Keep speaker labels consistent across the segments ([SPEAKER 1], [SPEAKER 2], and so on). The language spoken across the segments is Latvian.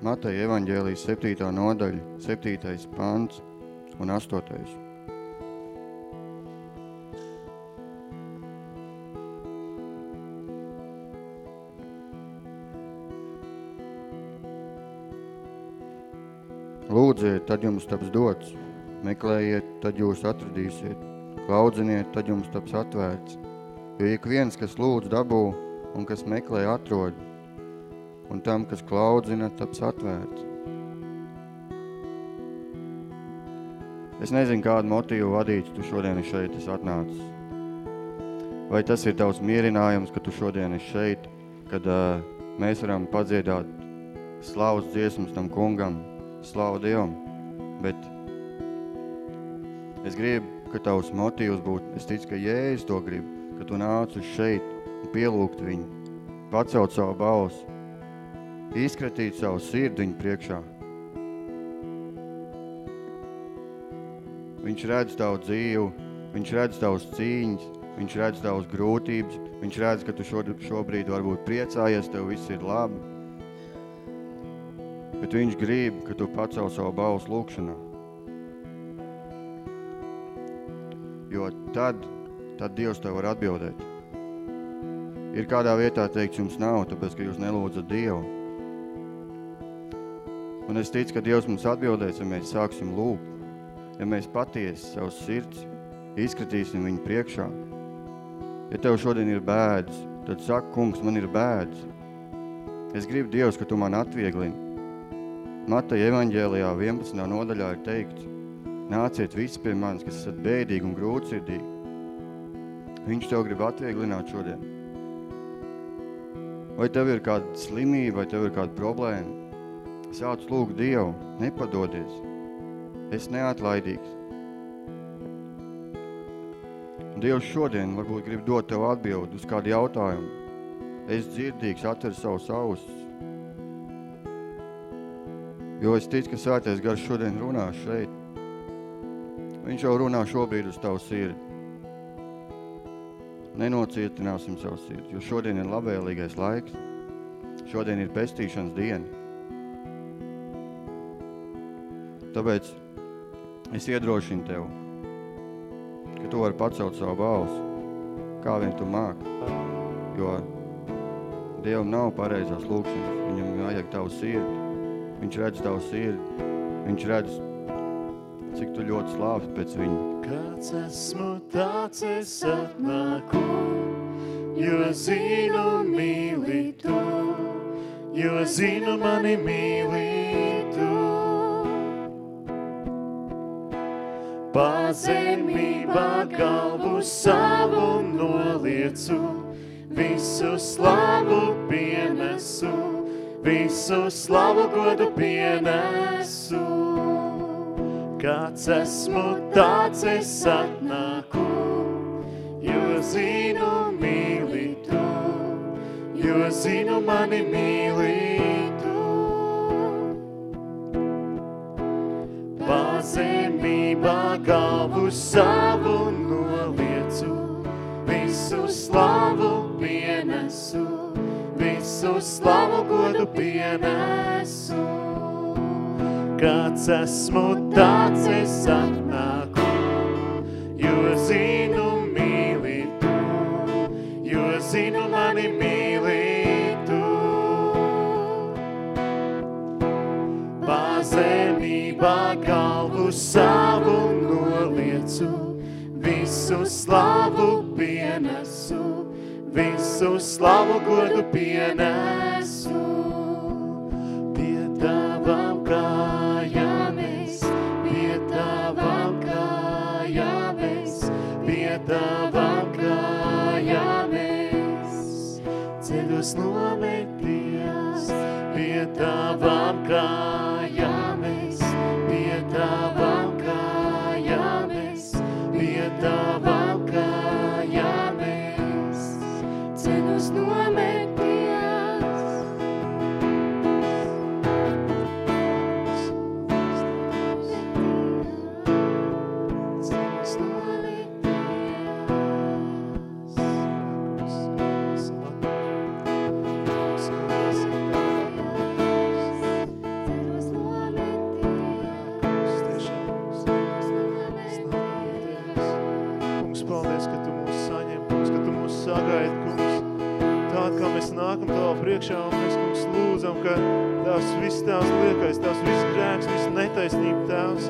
[SPEAKER 1] Mateja evaņģēlijas 7. nodaļa, 7. pants un 8. Lūdziet, tad jums taps dots. Meklējiet, tad jūs atradīsiet. Klaudziniet, tad jums taps atvērts. Jo ik viens, kas lūdz dabū un kas meklē atrod, un tam, kas klaudzina, taps atvērts. Es nezinu, kādu motīvu vadīts tu šodien šeit esi atnācis. Vai tas ir tavs mierinājums, ka tu šodien esi šeit, kad uh, mēs varam padziedāt slavas dziesmas tam kungam, slavu Dievam, bet es gribu, ka tavs motīvs būtu, es ticu, ka Jēzus to grib, ka tu nāc uz šeit un pielūgt viņu, pacelt savu balsu, izskatīt savu sirdi viņu priekšā. Viņš redz tavu dzīvi, viņš redz tavus cīņas, viņš redz tavas grūtības, viņš redz, ka tu šobrīd varbūt priecājies, tev viss ir labi, bet viņš grib, ka tu pacel savu balsu lūkšanā. Jo tad, tad Dievs tev var atbildēt. Ir kādā vietā teikts, jums nav, tāpēc, ka jūs nelūdzat Dievu. Un es ticu, ka Dievs mums atbildēs, ja mēs sāksim lūgt, ja mēs patiesi savus sirds izskatīsim viņu priekšā. Ja tev šodien ir bēdas, tad saka, kungs, man ir bēdas. Es gribu Dievs, ka tu man atvieglini. Mateja evaņģēlijā 11. nodaļā ir teikts, nāciet visi pie manis, kas esat bēdīgi un grūtsirdīgi. Viņš tev grib atvieglināt šodien. Vai tev ir kāda slimība, vai tev ir kāda problēma? Sāc lūgt Dievu, nepadodies. Es neatlaidīgs. Dievs šodien varbūt grib dot tev atbildi uz kādu jautājumu. Es dzirdīgs, atver savus ausis. Jo es ticu, ka svētais gars šodien runā šeit. Viņš jau runā šobrīd uz tavu sirdi. Nenocietināsim savu sirdi, jo šodien ir labvēlīgais laiks. Šodien ir pestīšanas diena. Tāpēc es iedrošinu tev, ka tu vari pacelt savu balsu, kā vien tu māk, jo Dievam nav pareizās lūkšanas, viņam vajag tavu sirdi. Viņš redz tavu sirdi. Viņš redz, cik tu ļoti slāpst pēc viņa.
[SPEAKER 2] Kāds esmu tāds es atnāku, jo zinu mīli tu, jo zinu mani mīli tu. Pazemībā galvu savu noliecu, visu slavu pienesu visu slavu godu pienesu. Kāds esmu, tāds es atnāku, jo zinu mīli tu, jo zinu mani mīli galvu savu noliecu, visu slavu pienesu visu slavu godu pienesu. Kāds esmu, tāds es atnāku, jo zinu mīli tu, jo zinu mani mīli tu. Pazemībā galvu savu visu slavu pienesu visu slavu godu pienesu. Pie tavām kājām es, pie tavām kājām es, pie tavām kājām es. Ceļos nometies, pie tavām priekšā un mēs, kungs, lūdzam, ka tās viss tās liekais, tās viss grēks, viss netaisnība tās.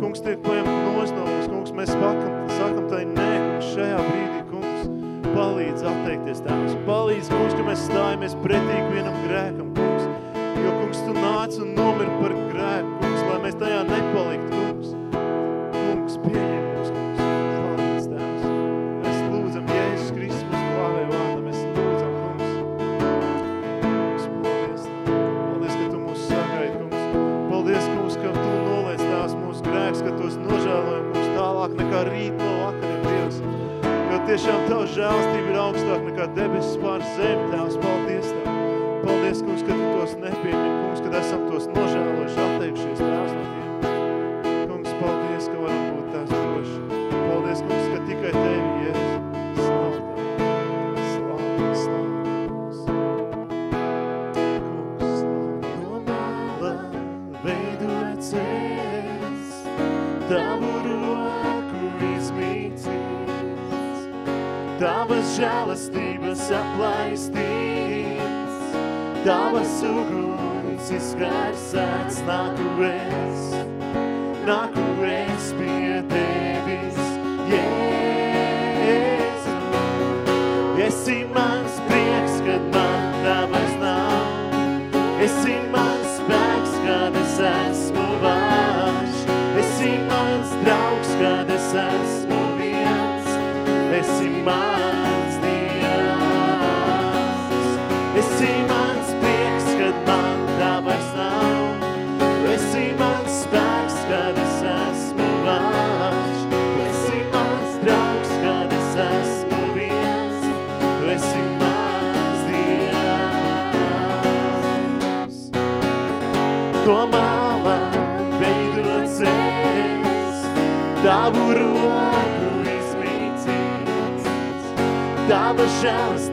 [SPEAKER 2] Kungs, tiek paņemt nos no mums, kungs, mēs vakam, sakam tai nē, kungs, šajā brīdī, kungs, palīdz atteikties tās. Palīdz, kungs, ka mēs stājamies pretīgi vienam grēkam, kungs. Jo, kungs, tu nāc un nomir par grēku, kungs, lai mēs tajā nepaliktu, kungs. Kungs, pieņem kā rīt no vakariem, Dievs. Jo tiešām Tava žēlstība ir augstāk nekā debesis pār zemi, Tēvs, paldies Tev. Paldies, kungs, ka Tu tos nepieņem, kungs, kad esam tos nožēlojuši, atteikšies, Tēvs, no Tiem. Kungs, paldies, ka varam būt tās droši. Paldies, kungs, ka tikai Tevi, Jēzus. Veidojot ceļs, tavu rūpēs. Tavas žēlastības aplaistīts, Tavas uguns izgarsēts, nāku es, nāku es pie Just.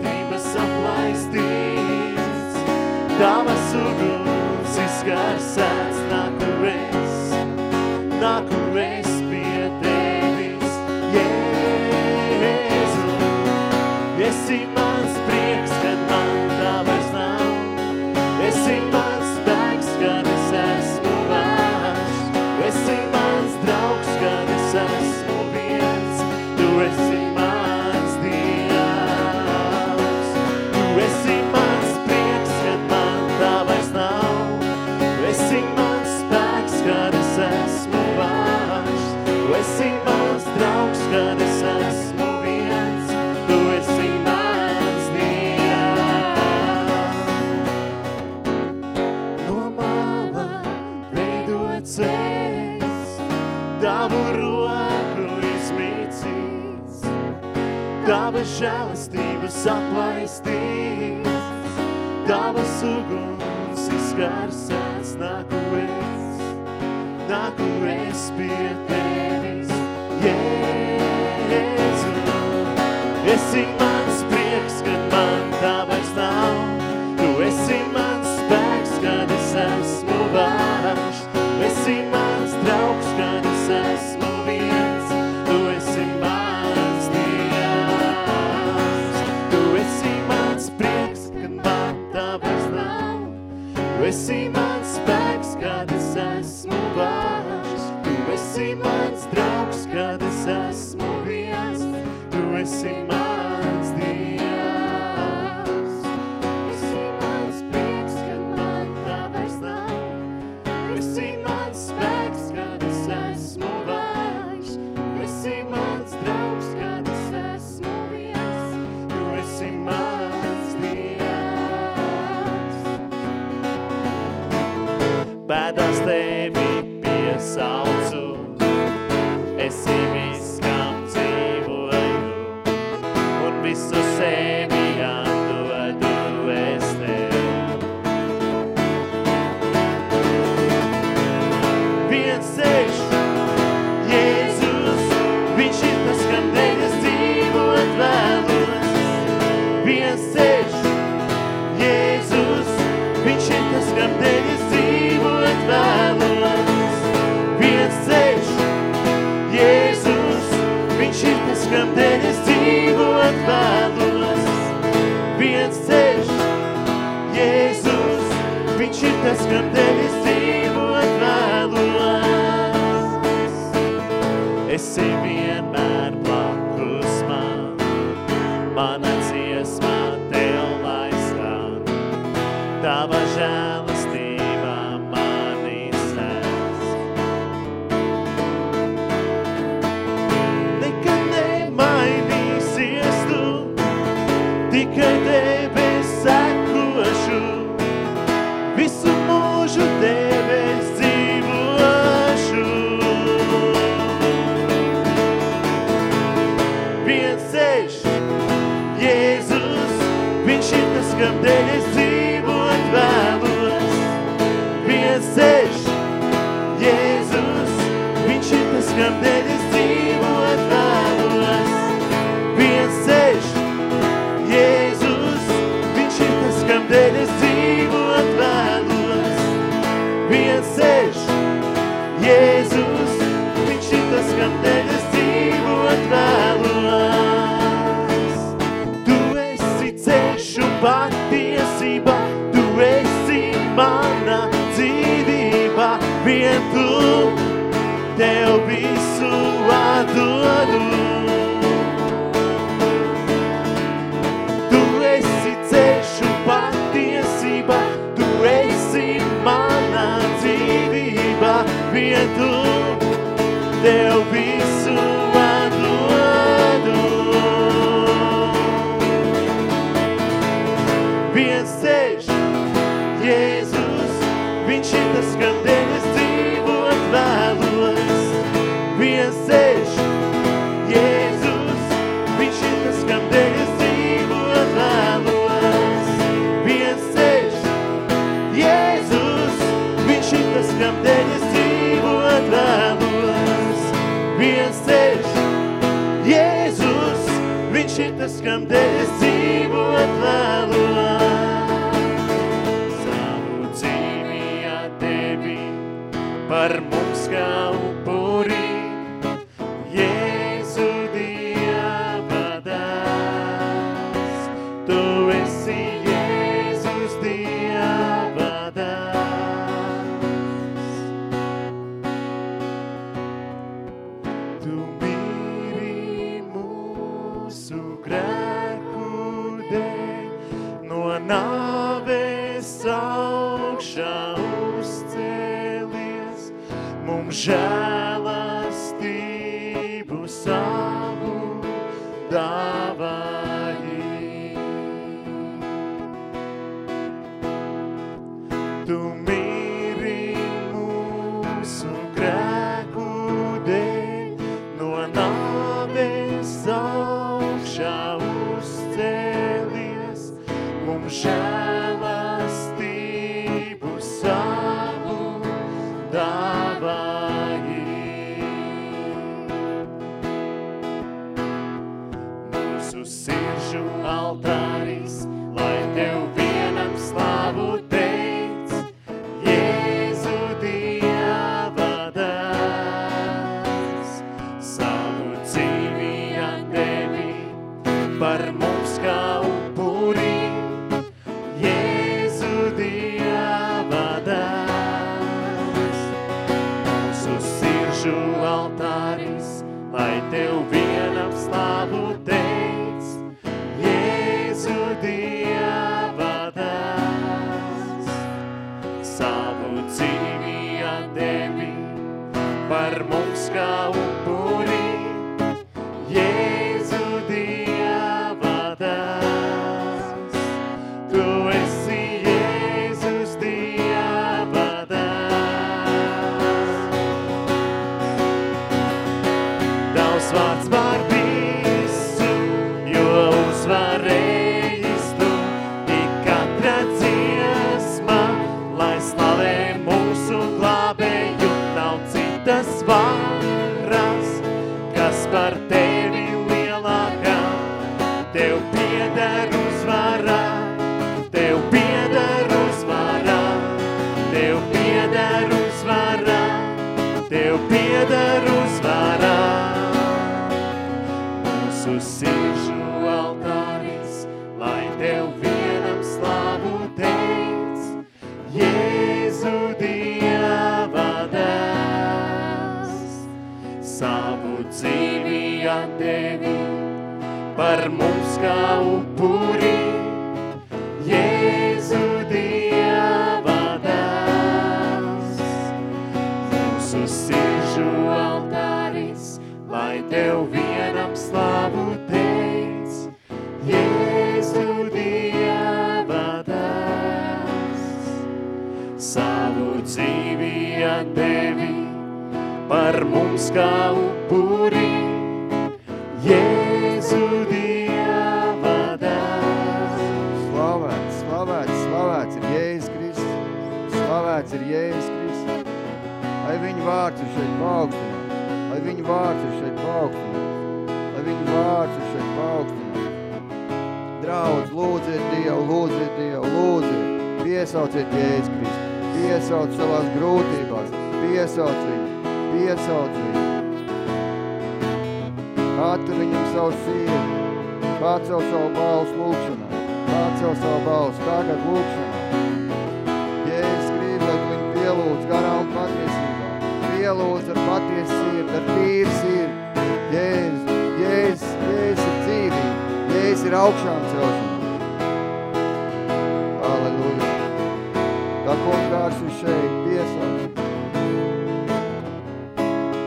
[SPEAKER 2] Tava žēlistības aplaistīts, Tavas uguns izkarsēts, nāku es, nāku es pie Tevis, Jēzu. Es imā Tava
[SPEAKER 1] šeit, piesauc.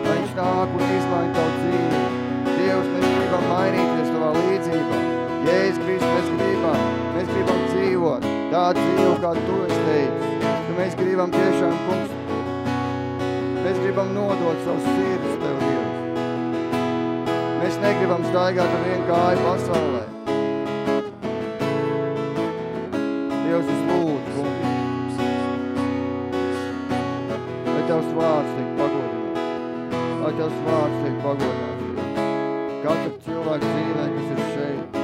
[SPEAKER 1] Lai viņš nāk un izmaina tavu dzīvi. Dievs, mēs gribam mainīties tavā līdzībā. Jēzus Kristus, mēs gribam, mēs gribam dzīvot tādu dzīvu, kā tu esi teicis. Ka mēs gribam tiešām, kungs, mēs gribam nodot savus sirdus Tev, Dievs. Mēs negribam staigāt ar vienu kāju pasaulē. Es lūdzu, Tavs vārds tiek pagodināts. Lai Tavs vārds tiek pagodināts. Katru cilvēku dzīvē, kas ir šeit.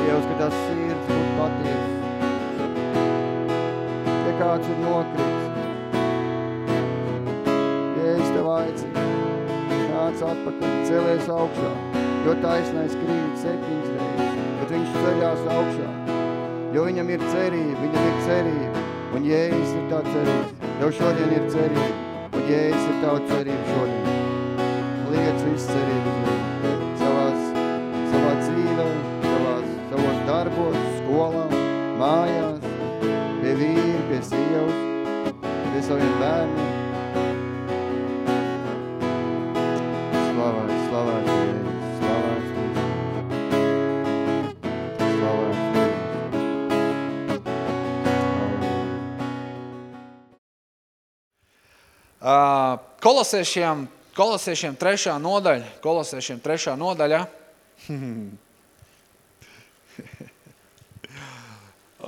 [SPEAKER 1] Dievs, ka tās sirds būtu patiesas. Ja kāds ir nokritis, ja es Tev aicinu, nāc atpakaļ, celies augšā, jo taisnais krīt septiņas reizes, bet viņš ceļās augšā, jo viņam ir cerība, viņam ir cerība, un Jēzus ir tā cerība, jo šodien ir cerība, un Jēzus ir tā cerība šodien. Liec visu cerību savās, savā dzīvē, savās, savos darbos, skolā, mājās, pie vīri, pie sievas, pie saviem bērniem.
[SPEAKER 3] Kolosiešiem, kolosiešiem trešā nodaļa, kolosiešiem trešā nodaļa.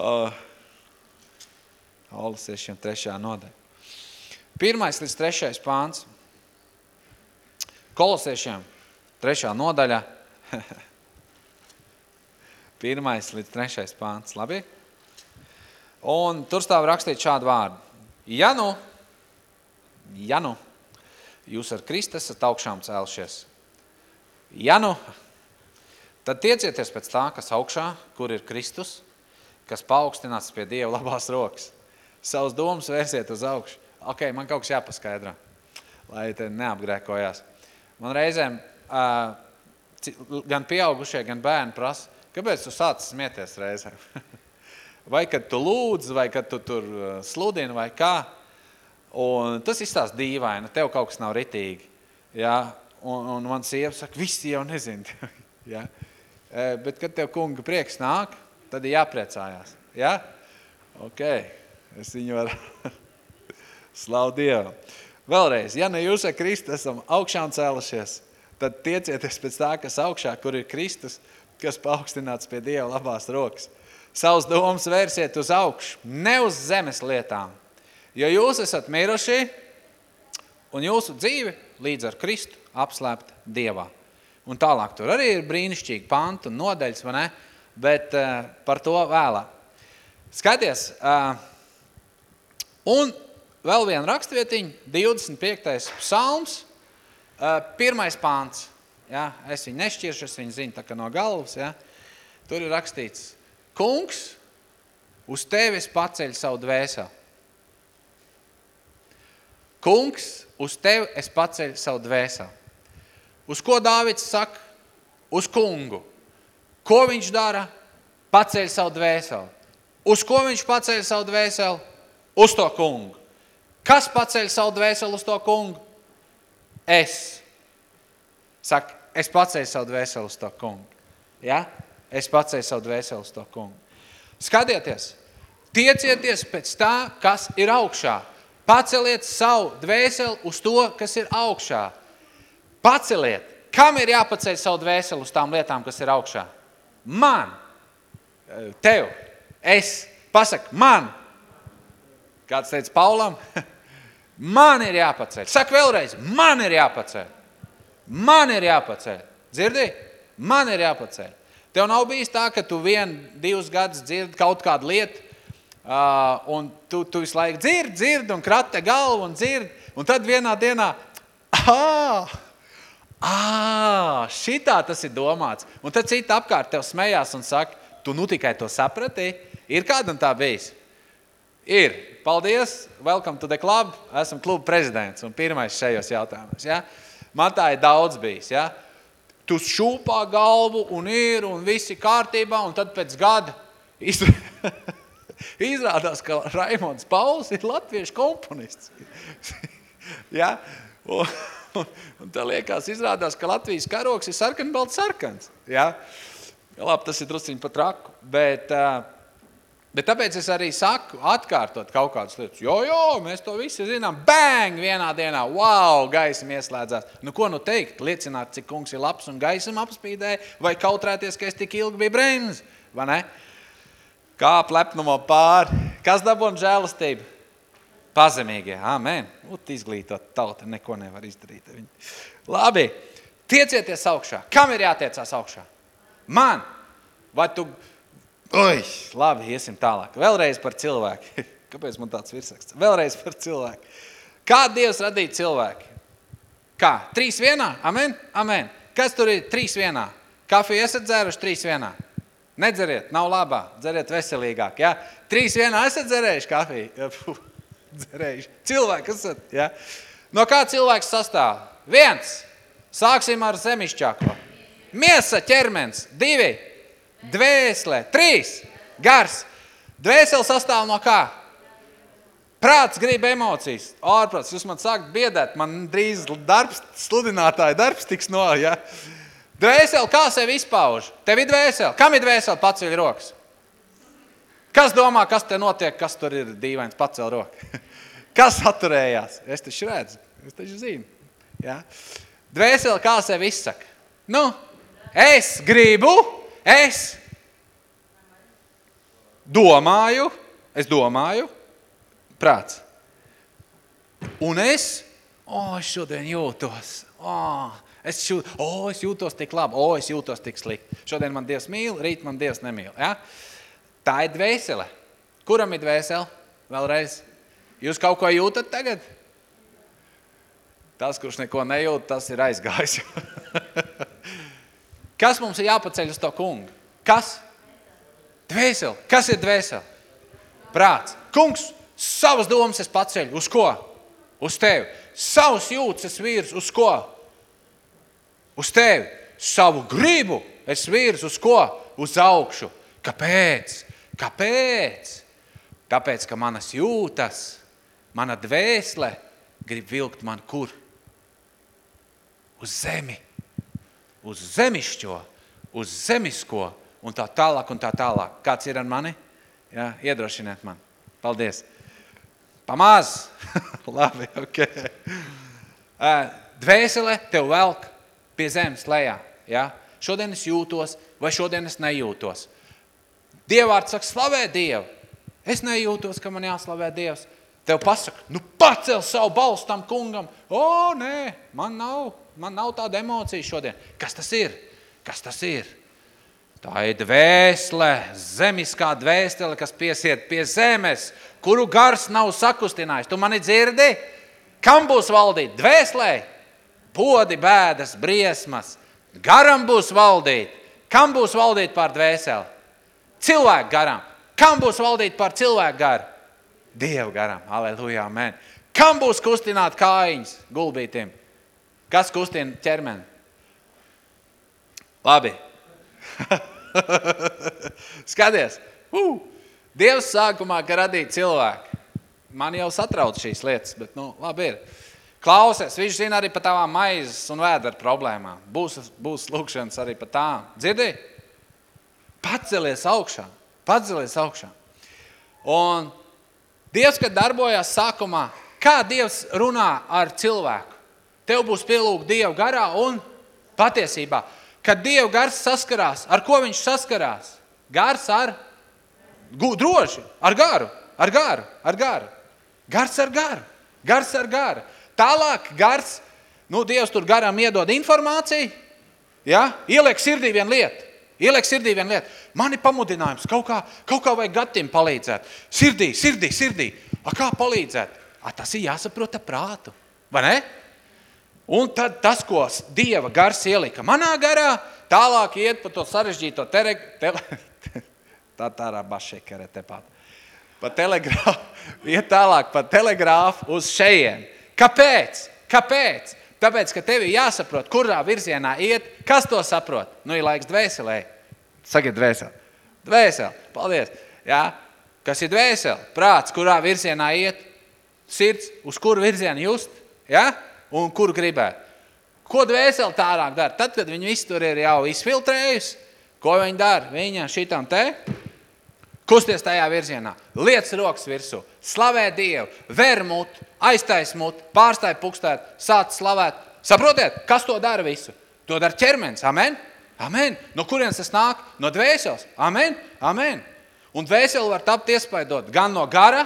[SPEAKER 3] uh, kolosiešiem trešā nodaļa. Pirmais līdz trešais pāns. Kolosiešiem trešā nodaļa. Pirmais līdz trešais pāns. Labi? Un tur stāv rakstīt šādu vārdu. Ja nu, ja nu, jūs ar Kristu esat augšām cēlušies, ja nu, tad tiecieties pēc tā, kas augšā, kur ir Kristus, kas paaugstināts pie Dieva labās rokas. Savus domas vērsiet uz augšu. Ok, man kaut kas jāpaskaidro, lai te neapgrēkojās. Man reizēm uh, gan pieaugušie, gan bērni prasa, kāpēc tu sāc smieties reizēm? vai kad tu lūdz, vai kad tu tur sludini, vai kā. Un tas izstāsta dīvaini, tev kaut kas nav ritīgi. Ja? Un, un man sieva saka, visi jau nezin. ja? Bet, kad tev kunga prieks nāk, tad ir jāpriecājās. Ja? Ok, es viņu varu slavu Dievam. Vēlreiz, ja ne jūs ar Kristu esam augšām cēlušies, tad tiecieties pēc tā, kas augšā, kur ir Kristus, kas paaugstināts pie Dieva labās rokas. Savus domas vērsiet uz augšu, ne uz zemes lietām, Jo jūs esat miruši un jūsu dzīve līdz ar Kristu apslēpta Dievā. Un tālāk tur arī ir brīnišķīgi pantu un nodaļas, vai ne? Bet uh, par to vēlāk. Skaties, uh, un vēl viena rakstvietiņa, 25. psalms, uh, pirmais pāns. Ja? Es viņu nešķiršu, es viņu zinu tā kā no galvas. Ja? Tur ir rakstīts, kungs, uz tevis paceļ savu dvēseli. Kungs, uz tevi es paceļu savu dvēseli. Uz ko Dāvids saka? uz kungu. Ko viņš dara? Paceļ savu dvēseli. Uz ko viņš paceļ savu dvēseli? Uz to kungu. Kas paceļ savu dvēseli uz to kungu? Es. Saka, es paceļu savu dvēseli uz to kungu. Ja? Es paceļu savu dvēseli uz to kungu. Skatieties, tiecieties pēc tā, kas ir augšā. Paceliet savu dvēseli uz to, kas ir augšā. Paceliet. Kam ir jāpaceļ savu dvēseli uz tām lietām, kas ir augšā? Man. Tev. Es. Pasak, man. Kāds teica Paulam? Man ir jāpaceļ. Saka vēlreiz, man ir jāpaceļ. Man ir jāpaceļ. Dzirdi? Man ir jāpaceļ. Tev nav bijis tā, ka tu vien, divus gadus dzirdi kaut kādu lietu, uh, un tu, tu visu laiku dzirdi, dzirdi, un krate galvu, un dzirdi, un tad vienā dienā, ah, ah, šitā tas ir domāts. Un tad cita apkārt tev smējās un saka, tu nu tikai to saprati, ir kādam tā bijis? Ir. Paldies, welcome to the club. Esmu kluba prezidents un pirmais šajos jautājumos. Ja? Man tā ir daudz bijis. Ja? Tu šūpā galvu un ir un viss ir kārtībā un tad pēc gada izrādās, ka Raimons Pauls ir latviešu komponists. ja? un, un, un tā liekas, izrādās, ka Latvijas karoks ir sarkanbalts sarkans. Ja? Labi, tas ir drusciņi pa traku, bet... Bet tāpēc es arī saku, atkārtot kaut kādas lietas. Jo, jo, mēs to visi zinām. Bang! Vienā dienā, wow, gaisma ieslēdzās. Nu, ko nu teikt? Liecināt, cik kungs ir labs un gaisma apspīdēja, vai kautrēties, ka es tik ilgi biju brēns, vai ne? Kā plepnumo pāri. Kas dabūna žēlastību? Pazemīgie. Amen. Ut izglītot tauta neko nevar izdarīt. Labi. Tiecieties augšā. Kam ir jātiecās augšā? Man. Vai tu Oi, labi, iesim tālāk. Vēlreiz par cilvēku. Kāpēc man tāds virsraksts? Vēlreiz par cilvēku. Kā Dievs radīja cilvēku? Kā? Trīs vienā? Amen? Amen. Kas tur ir trīs vienā? Kafiju esat dzēruši trīs vienā? Nedzeriet, nav labā, dzeriet veselīgāk. Ja? Trīs vienā esat dzerējuši kafiju? Puh, dzerējuši. Cilvēki esat, ja? No kā cilvēks sastāv? Viens. Sāksim ar zemišķāko. Miesa ķermens. Divi. Dvēsele, trīs, gars. Dvēsele sastāv no kā? Prāts grib emocijas, ārprāts. Jūs man sākat biedēt, man drīz darbs, sludinātāja darbs tiks no, ja? Dvēsele, kā sevi izpauž? Tev ir dvēsele. Kam ir dvēsele? Paceļ rokas. Kas domā, kas te notiek, kas tur ir dīvains? Pacel roku. Kas atturējās? Es taču redzu, es taču zinu. Ja? Dvēsele, kā sevi izsaka? Nu, es gribu Es domāju, es domāju, prāts. Un es, o, oh, es šodien jūtos, oh, es, šū, oh, es jūtos tik labi, o, oh, es jūtos tik slikti. Šodien man Dievs mīl, rīt man Dievs nemīl. Ja? Tā ir dvēsele. Kuram ir dvēsele? Vēlreiz. Jūs kaut ko jūtat tagad? Tas, kurš neko nejūt, tas ir aizgājis. Kas mums ir jāpaceļ uz to kungu? Kas? Dvēseli. Kas ir dvēseli? Prāts. Kungs, savas domas es paceļu. Uz ko? Uz tevi. Savus jūtas es vīrs. Uz ko? Uz tevi. Savu gribu es vīrs. Uz ko? Uz augšu. Kāpēc? Kāpēc? Tāpēc, ka manas jūtas, mana dvēsele grib vilkt man kur? Uz zemi uz zemišķo, uz zemisko un tā tālāk un tā tālāk. Kāds ir ar mani? Jā, iedrošiniet man. Paldies. Pamāz. Labi, ok. Dvēsele tev velk pie zemes lejā. Ja? Šodien es jūtos vai šodien es nejūtos. Dievvārds saka, slavē Dievu. Es nejūtos, ka man jāslavē Dievs. Tev pasaka, nu pacel savu balstu tam kungam. O, nē, man nav, man nav tāda emocija šodien. Kas tas ir? Kas tas ir? Tā ir dvēsele, zemiskā dvēsele, kas piesiet pie zemes, kuru gars nav sakustinājis. Tu mani dzirdi? Kam būs valdīt? Dvēselē, podi, bēdas, briesmas. Garam būs valdīt. Kam būs valdīt pār dvēseli? Cilvēku garam. Kam būs valdīt pār cilvēku garu? Dievu garam. Aleluja, amen. Kam būs kustināt kājiņas gulbītiem? Kas kustina ķermeni? Labi. Skaties. Uh. Dievs sākumā, kad radīja cilvēku. Man jau satrauc šīs lietas, bet nu, labi ir. Klausies, viņš zina arī par tavām maizes un vēdera problēmām. Būs, būs lūkšanas arī par tām. Dzirdi? Pacelies augšā. Pacelies augšā. Un Dievs, kad darbojās sākumā, kā Dievs runā ar cilvēku? Tev būs pielūgt Dievu garā un patiesībā. Kad Dieva gars saskarās, ar ko viņš saskarās? Gars ar droši, ar garu, ar garu, ar garu. Gars ar garu, gars ar garu. Tālāk gars, nu Dievs tur garam iedod informāciju, ja? ieliek sirdī vienu lietu. Ieliek sirdī vienu lietu. Man ir pamudinājums, kaut kā, kaut kā vajag gatim palīdzēt. Sirdī, sirdī, sirdī. A, kā palīdzēt? A, tas ir jāsaprot ar prātu, vai ne? Un tad tas, ko Dieva gars ielika manā garā, tālāk iet pa to sarežģīto tele, tele, tā tā bašekere tepat. Pa telegrāfu, iet tālāk pa telegrāfu uz šejienu. Kāpēc? Kāpēc? Tāpēc, ka tev ir jāsaprot, kurā virzienā iet, kas to saprot. Nu, ir laiks dvēselē. Sakiet dvēseli. Dvēseli, paldies. Jā? Kas ir dvēseli? Prāts, kurā virzienā iet, sirds, uz kuru virzienu just, jā? un kur gribēt. Ko dvēseli tālāk dara? Tad, kad viņi visu tur ir jau izfiltrējusi, ko viņi dara? Viņa šitam te Kusties tajā virzienā, liec rokas virsū, slavē Dievu, ver mutu, aiztais mutu, pārstāj pukstēt, sāc slavēt. Saprotiet, kas to dara visu? To dara ķermenis, amen? Amen. No kurienes tas nāk? No dvēseles. Amen. Amen. Un dvēseli var tapt iespaidot gan no gara,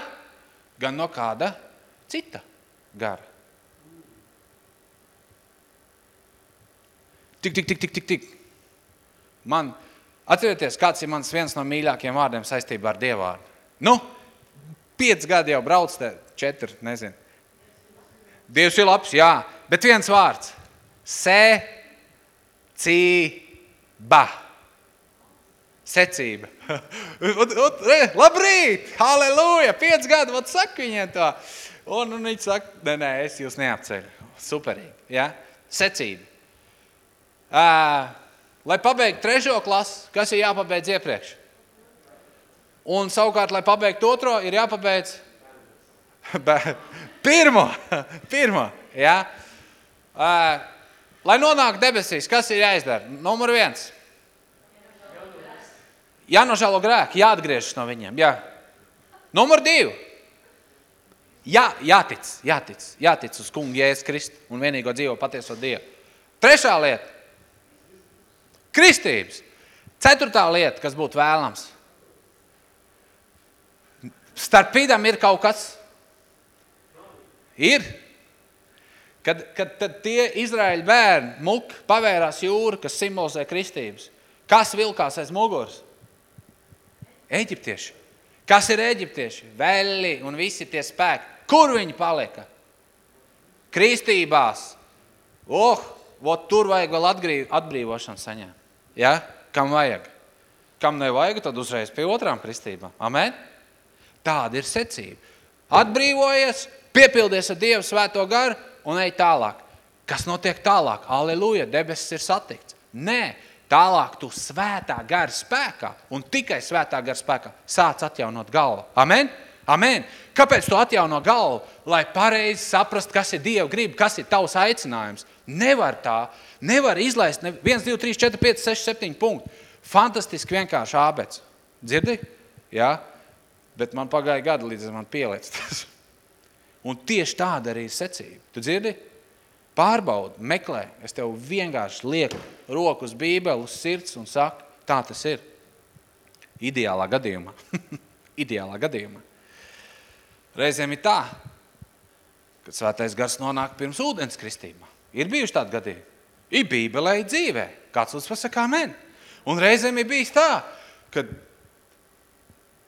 [SPEAKER 3] gan no kāda cita gara. Tik, tik, tik, tik, tik, tik. Man Atcerieties, kāds ir mans viens no mīļākajiem vārdiem saistībā ar Dievvārdu. Nu, piec gadi jau brauc te, četri, nezinu. Dievs ir labs, jā, bet viens vārds. Se, cī, ba. Secība. un, un, re, labrīt, halleluja, piec gadi, vat saka viņiem to. Un, un viņi saka, nē, nē, es jūs neapceļu. Superīgi, jā. Secība. Uh, Lai pabeigtu trešo klasi, kas ir jāpabeidz iepriekš? Un savukārt, lai pabeigtu otro, ir jāpabeidz pirmo. pirmo ja? lai nonāktu debesīs, kas ir jāizdara? Numur viens. Jānožēlo grēki, jāatgriežas no viņiem. Jā. Numur divi. Jā, jātic, jātic, jātic uz kungu Jēzus Kristu un vienīgo dzīvo patieso Dievu. Trešā lieta Kristības. Ceturtā lieta, kas būtu vēlams. Starp pīdām ir kaut kas. Ir. Kad, kad tie Izraēļa bērni muk pavērās jūra, kas simbolizē kristības. Kas vilkās aiz muguras? Eģiptieši. Kas ir eģiptieši? Velli un visi tie spēki. Kur viņi palika? Kristībās. Oh, ot, tur vajag vēl atbrīvošanu saņemt. Ja? Kam vajag? Kam nevajag, tad uzreiz pie otrām kristībām. Amen? Tāda ir secība. Atbrīvojies, piepildies ar Dievu svēto garu un ej tālāk. Kas notiek tālāk? Aleluja, debesis ir satikts. Nē, tālāk tu svētā gara spēkā un tikai svētā gara spēkā sāc atjaunot galvu. Amen? Amen. Kāpēc tu atjauno galvu? Lai pareizi saprast, kas ir Dieva griba, kas ir tavs aicinājums. Nevar tā, Nevar izlaist 1, 2, 3, 4, 5, 6, 7 punktu. Fantastiski vienkārši ābets. Dzirdi? Jā? Bet man pagāja gada, līdz man pieliec tas. Un tieši tāda arī ir secība. Tu dzirdi? Pārbaudi, meklē. Es tev vienkārši lieku roku uz bībeli, uz sirds un saku, tā tas ir. Ideālā gadījumā. Ideālā gadījumā. Reizēm ir tā, kad svētais gars nonāk pirms ūdens kristībā. Ir bijuši tādi gadījumi. Ir bībelē, ir dzīvē. Kāds mums pasakā amen. Un reizēm ir bijis tā, ka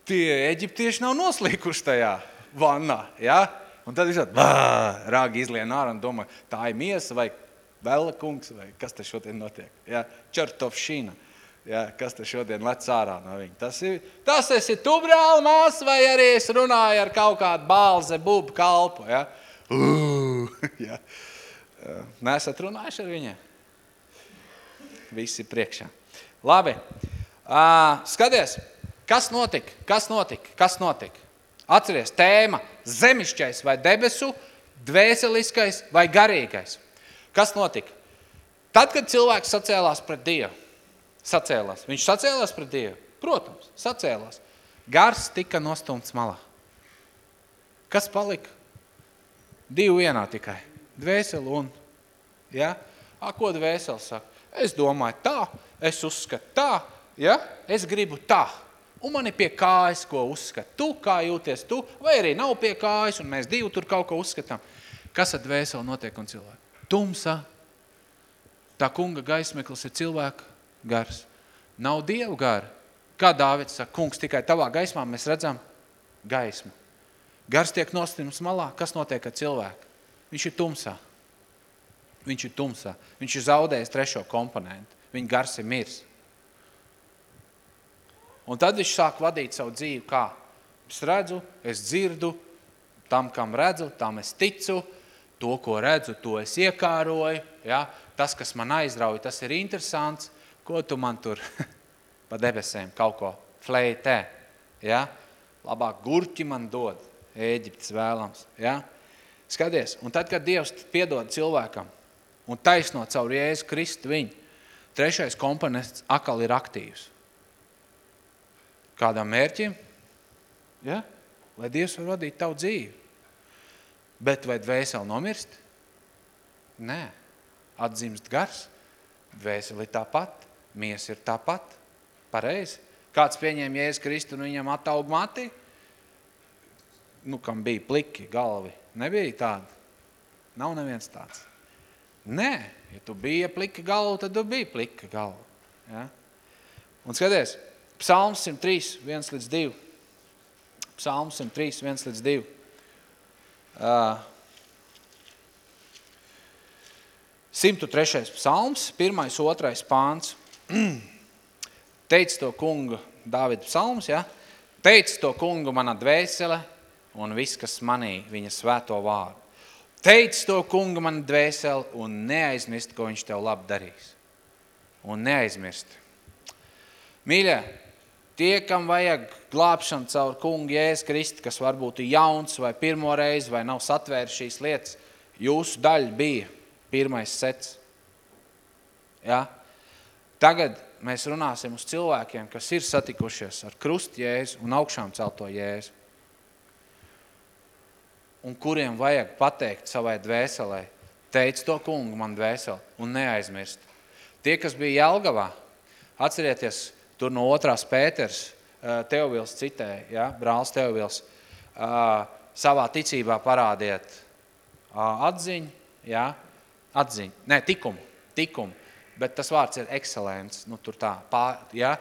[SPEAKER 3] tie eģiptieši nav noslīkuši tajā vannā. Ja? Un tad viņš tādu rāgi izlien ārā un domā, tā ir miesa vai vēla kungs, vai kas te šodien notiek. Ja? Čertovšīna. Ja, kas te šodien lec ārā no viņa? Tas ir, tas esi tu, brāl, mās, vai arī es runāju ar kaut kādu bālze, bubu kalpu. Ja? Uh, ja. Nesat runājuši ar viņiem? visi priekšā. Labi, skaties, kas notika, kas notika, kas notika. Atceries, tēma zemišķais vai debesu, dvēseliskais vai garīgais. Kas notika? Tad, kad cilvēks sacēlās pret Dievu, sacēlās, viņš sacēlās pret Dievu, protams, sacēlās. Gars tika nostumts malā. Kas palika? Divu vienā tikai. Dvēseli un, ja? A, ko dvēseli saka? Es domāju tā, es uzskatu tā, ja? es gribu tā. Un man ir pie kājas, ko uzskat. Tu, kā jūties tu, vai arī nav pie kājas, un mēs divi tur kaut ko uzskatām. Kas ar dvēseli notiek un cilvēku? Tumsa. Tā kunga gaismeklis ir cilvēka gars. Nav dievu gara. Kā Dāvids saka, kungs, tikai tavā gaismā mēs redzam gaismu. Gars tiek nostimts malā. Kas notiek ar cilvēku? Viņš ir tumsā. Viņš ir tumsā. Viņš ir zaudējis trešo komponentu. Viņa gars ir mirs. Un tad viņš sāk vadīt savu dzīvi kā? Es redzu, es dzirdu, tam, kam redzu, tam es ticu, to, ko redzu, to es iekāroju. Ja? Tas, kas man aizrauja, tas ir interesants. Ko tu man tur pa debesēm kaut ko fleitē? Ja? Labāk gurķi man dod, Ēģiptes vēlams. Ja? Skaties, un tad, kad Dievs piedod cilvēkam un taisno caur Jēzu Kristu viņu, trešais komponents akal ir aktīvs. Kādam mērķim? Ja? Lai Dievs var vadīt tavu dzīvi. Bet vai dvēseli nomirst? Nē. Atdzimst gars. Dvēseli ir tāpat. Miesa ir tāpat. Pareizi. Kāds pieņēma Jēzus Kristu un viņam attaug mati? Nu, kam bija pliki galvi. Nebija tāda. Nav neviens tāds. Nē, ja tu biji plika galva, tad tu biji plika galva. Ja? Un skaties, Psalms 103, 1 līdz 2. Psalms 103, 1 līdz 2. Uh, 103. psalms, 1. 2. pāns. Teic to kungu, Dāvida psalms, ja? Teic to kungu mana dvēsele un viss, kas manī viņa svēto vārdu. Teic to kungu mana dvēsele un neaizmirst, ko viņš tev labi darīs. Un neaizmirst. Mīļā, Tie, kam vajag glābšanu caur kungu Jēzus Kristi, kas varbūt ir jauns vai pirmo reizi vai nav satvēris šīs lietas, jūsu daļa bija pirmais sets. Ja? Tagad mēs runāsim uz cilvēkiem, kas ir satikušies ar krustu Jēzu un augšām celto Jēzu. Un kuriem vajag pateikt savai dvēselē, teic to kungu man dvēseli un neaizmirst. Tie, kas bija Jelgavā, atcerieties, Tur no otrās Pēters Teovils citēja, ja, brālis Teovils, savā ticībā parādiet atziņu, ja, atziņu, ne, tikumu, tikumu, bet tas vārds ir ekscelents, nu tur tā, pār, ja,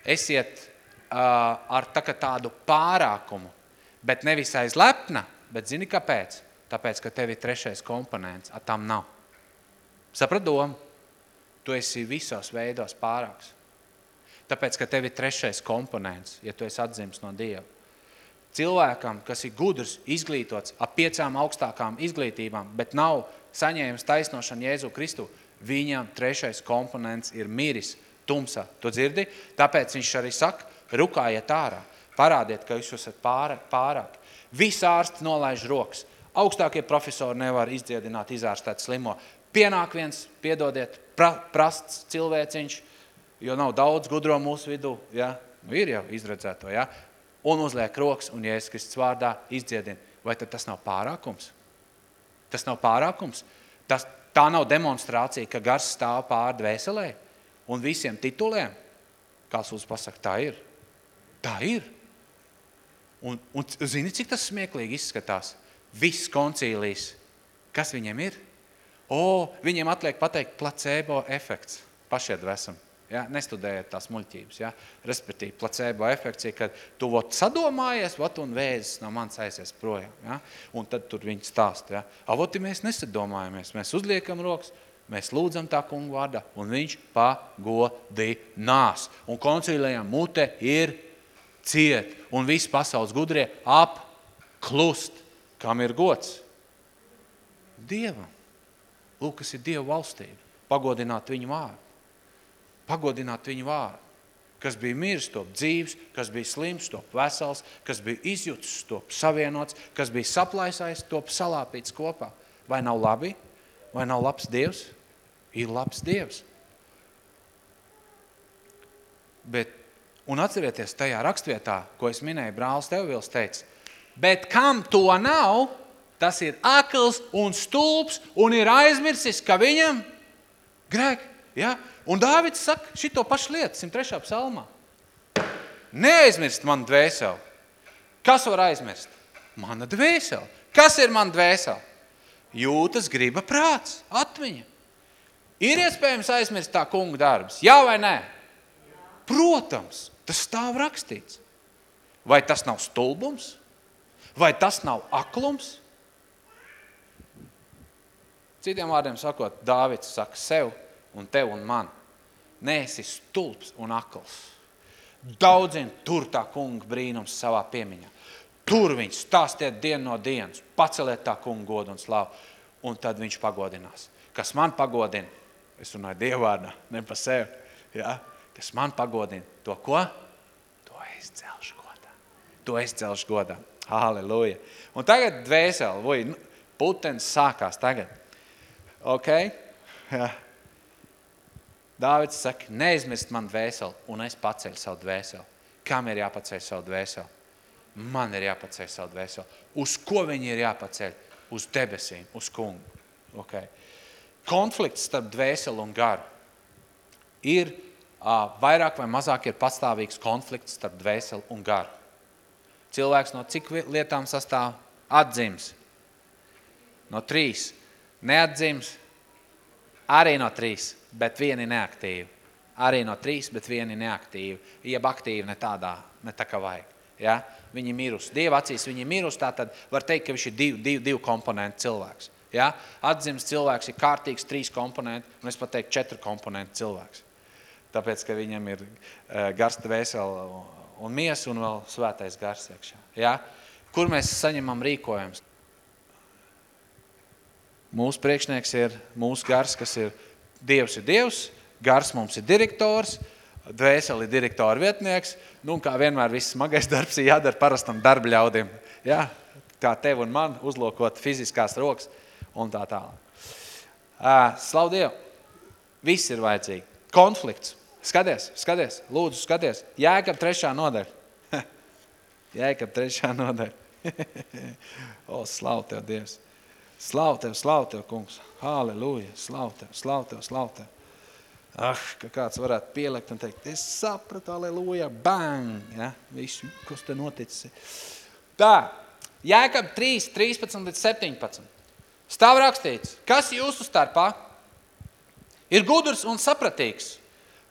[SPEAKER 3] esiet ar tā, tādu pārākumu, bet nevis aiz lepna, bet zini kāpēc? Tāpēc, ka tev ir trešais komponents, a tam nav. Saprat domu? Tu esi visos veidos pārāks. Tāpēc, ka tev ir trešais komponents, ja tu esi atzims no Dieva. Cilvēkam, kas ir gudrs, izglītots, ap piecām augstākām izglītībām, bet nav saņēmis taisnošanu Jēzu Kristu, viņam trešais komponents ir miris tumsā. Tu dzirdi? Tāpēc viņš arī saka, rukājiet ārā, parādiet, ka jūs esat pārāk. Visi ārsti nolaiž rokas. Augstākie profesori nevar izdziedināt, izārstēt slimo. Pienāk viens, piedodiet, pra, prasts cilvēciņš, jo nav daudz gudro mūsu vidū, ja? nu, ir jau izredzēto, ja? un uzliek rokas un Jēzus Kristus vārdā izdziedina. Vai tad tas nav pārākums? Tas nav pārākums. Tas, tā nav demonstrācija, ka gars stāv pār dvēselē un visiem tituliem. Kāds uz pasaka, tā ir. Tā ir. Un, un zini, cik tas smieklīgi izskatās? Viss koncīlijas, kas viņiem ir? O, viņiem atliek pateikt placebo efekts pašiedvesam. Ja? Nestudējiet tās muļķības. Ja? Respektīvi, placebo efekts ir, kad tu vot sadomājies, vot un vēzis no manis aizies projām. Ja? Un tad tur viņi stāsta. Ja? Avoti mēs nesadomājamies, mēs uzliekam rokas, mēs lūdzam tā kungu vārdā, un viņš pagodinās. Un koncīlējām mute ir ciet, un visi pasaules gudrie apklust. Kam ir gods? Dievam. Lūk, kas ir Dieva valstība. Pagodināt viņu vārdu. pagodināt viņu vārdu. Kas bija miris, top dzīves, kas bija slims, top vesels, kas bija izjutis, top savienots, kas bija saplaisājis, top salāpīts kopā. Vai nav labi? Vai nav labs Dievs? Ir labs Dievs. Bet, un atcerieties, tajā rakstvietā, ko es minēju, brālis Teovils teica, bet kam to nav, tas ir akls un stulbs un ir aizmirsis, ka viņam grēk. Ja? Un Dāvids saka šito pašu lietu, 103. psalmā. Neaizmirst man dvēseli. Kas var aizmirst? Mana dvēsele. Kas ir man dvēsele? Jūtas griba prāts, atmiņa. Ir iespējams aizmirst tā kunga darbs, jā vai nē? Protams, tas stāv rakstīts. Vai tas nav stulbums? Vai tas nav aklums? Citiem vārdiem sakot, Dāvids saka sev un tev un man. Nē, esi stulbs un akls. Daudziem tur tā kunga brīnums savā piemiņā. Tur viņš stāstiet dienu no dienas, paceliet tā kunga godu un slavu, un tad viņš pagodinās. Kas man pagodina? Es runāju Dievvārdā, ne pa sevi. Ja? Kas man pagodina? To ko? To es celšu godā. To es celšu godā. Halleluja. Un tagad dvēseli, vai nu, putens sākās tagad. Ok? Ja. Dāvids saka, neizmirst man dvēseli, un es paceļu savu dvēseli. Kam ir jāpaceļ savu dvēseli? Man ir jāpaceļ savu dvēseli. Uz ko viņi ir jāpaceļ? Uz debesīm, uz kungu. Okay. Konflikts starp dvēseli un garu ir vairāk vai mazāk ir pastāvīgs konflikts starp dvēseli un garu. Cilvēks no cik lietām sastāv? Atdzims. No trīs. Neatdzims. Arī no trīs bet vieni neaktīvi. Arī no trīs, bet vieni neaktīvi. Jeb aktīvi ne tādā, ne tā kā vajag. Ja? Viņi ir mirusi. Dieva acīs viņi ir mirusi, tā tad var teikt, ka viņš ir divu, divu, divu komponentu cilvēks. Ja? Atzims cilvēks ir kārtīgs trīs komponenti, un es pat teiktu četru komponentu cilvēks. Tāpēc, ka viņam ir uh, gars dvēsele un miesa un vēl svētais gars iekšā. Ja? Kur mēs saņemam rīkojumus? Mūsu priekšnieks ir mūsu gars, kas ir Dievs ir Dievs, gars mums ir direktors, dvēseli ir direktora vietnieks, nu, un kā vienmēr viss smagais darbs ir jādara parastam darba ļaudiem. Ja? Kā tev un man uzlokot fiziskās rokas un tā tālāk. Slavu Dievu! Viss ir vajadzīgi. Konflikts. Skaties, skaties, lūdzu, skaties. Jēkab trešā nodaļa. Jēkab trešā nodaļa. o, slavu Tev, Dievs! Slavu Tev, slavu Tev, kungs! Halleluja, slavu Tev, slavu Tev, slavu Tev! Ah, ka kāds varētu pielikt un teikt, es sapratu, aleluja, bang, ja, visu, kas te noticis. Tā, Jēkab 3, 13 līdz 17. Stāv rakstīts, kas jūsu starpā ir gudrs un sapratīgs.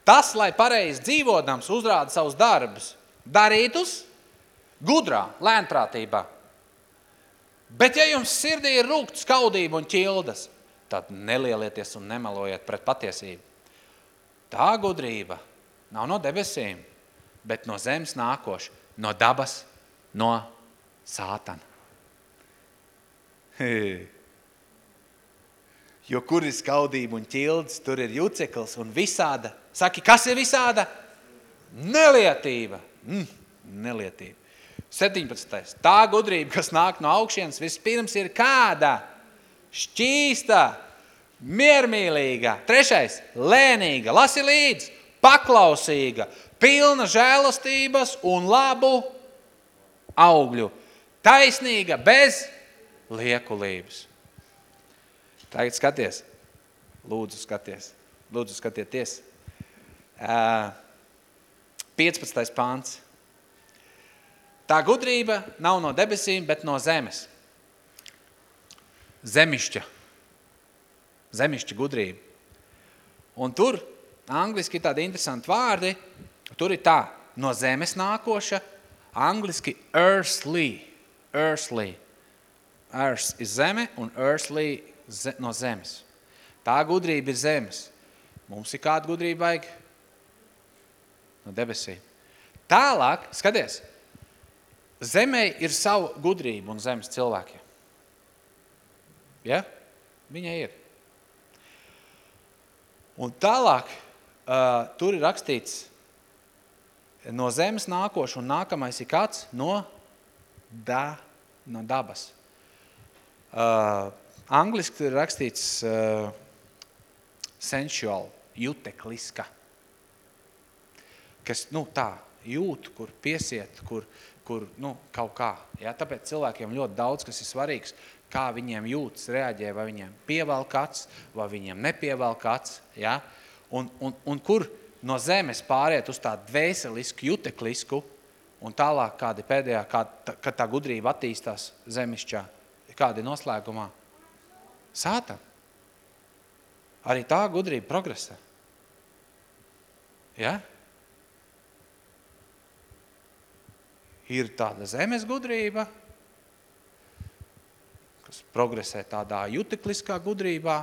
[SPEAKER 3] Tas, lai pareizi dzīvodams uzrāda savus darbus, darītus gudrā, lēnprātībā. Bet ja jums sirdī ir rūkt skaudība un ķildas, tad nelielieties un nemelojiet pret patiesību. Tā gudrība nav no debesīm, bet no zemes nākoša, no dabas, no sātana. Jo kur ir skaudība un ķildes, tur ir juceklis un visāda. Saki, kas ir visāda? Nelietība. Mm, nelietība. 17. Tā gudrība, kas nāk no augšienes, vispirms ir kāda? Šķīsta, miermīlīga. Trešais - lēnīga, lasi līdzi, paklausīga, pilna žēlastības un labu augļu. Taisnīga, bez liekulības. Tagad skaties, lūdzu skaties, lūdzu skatieties. 15. pāns. Tā gudrība nav no debesīm, bet no zemes. Zemišķa. Zemišķa gudrība. Un tur angliski ir tādi interesanti vārdi. Tur ir tā, no zemes nākoša, angliski earthly. Earthly. Earth ir zeme un earthly ze, no zemes. Tā gudrība ir zemes. Mums ir kāda gudrība vajag? No debesīm. Tālāk, skaties, Zemē ir sava gudrība un zemes cilvēkiem. Ja? Viņai ir. Un tālāk uh, tur ir rakstīts no zemes nākošu un nākamais ir kāds no, da, no dabas. Uh, angliski ir rakstīts uh, sensual, jutekliska. Kas, nu tā, jūt, kur piesiet, kur, kur nu, kaut kā. Ja? Tāpēc cilvēkiem ļoti daudz, kas ir svarīgs, kā viņiem jūtas, reaģē, vai viņiem pievēl kāds, vai viņiem nepievēl kāds. Ja? Un, un, un kur no zemes pāriet uz tādu dvēselisku, juteklisku, un tālāk kādi pēdējā, kā, kad tā gudrība attīstās zemišķā, kādi noslēgumā? Sāta. Arī tā gudrība progresē. Ja? Ir tāda zemes gudrība, kas progresē tādā jutekliskā gudrībā,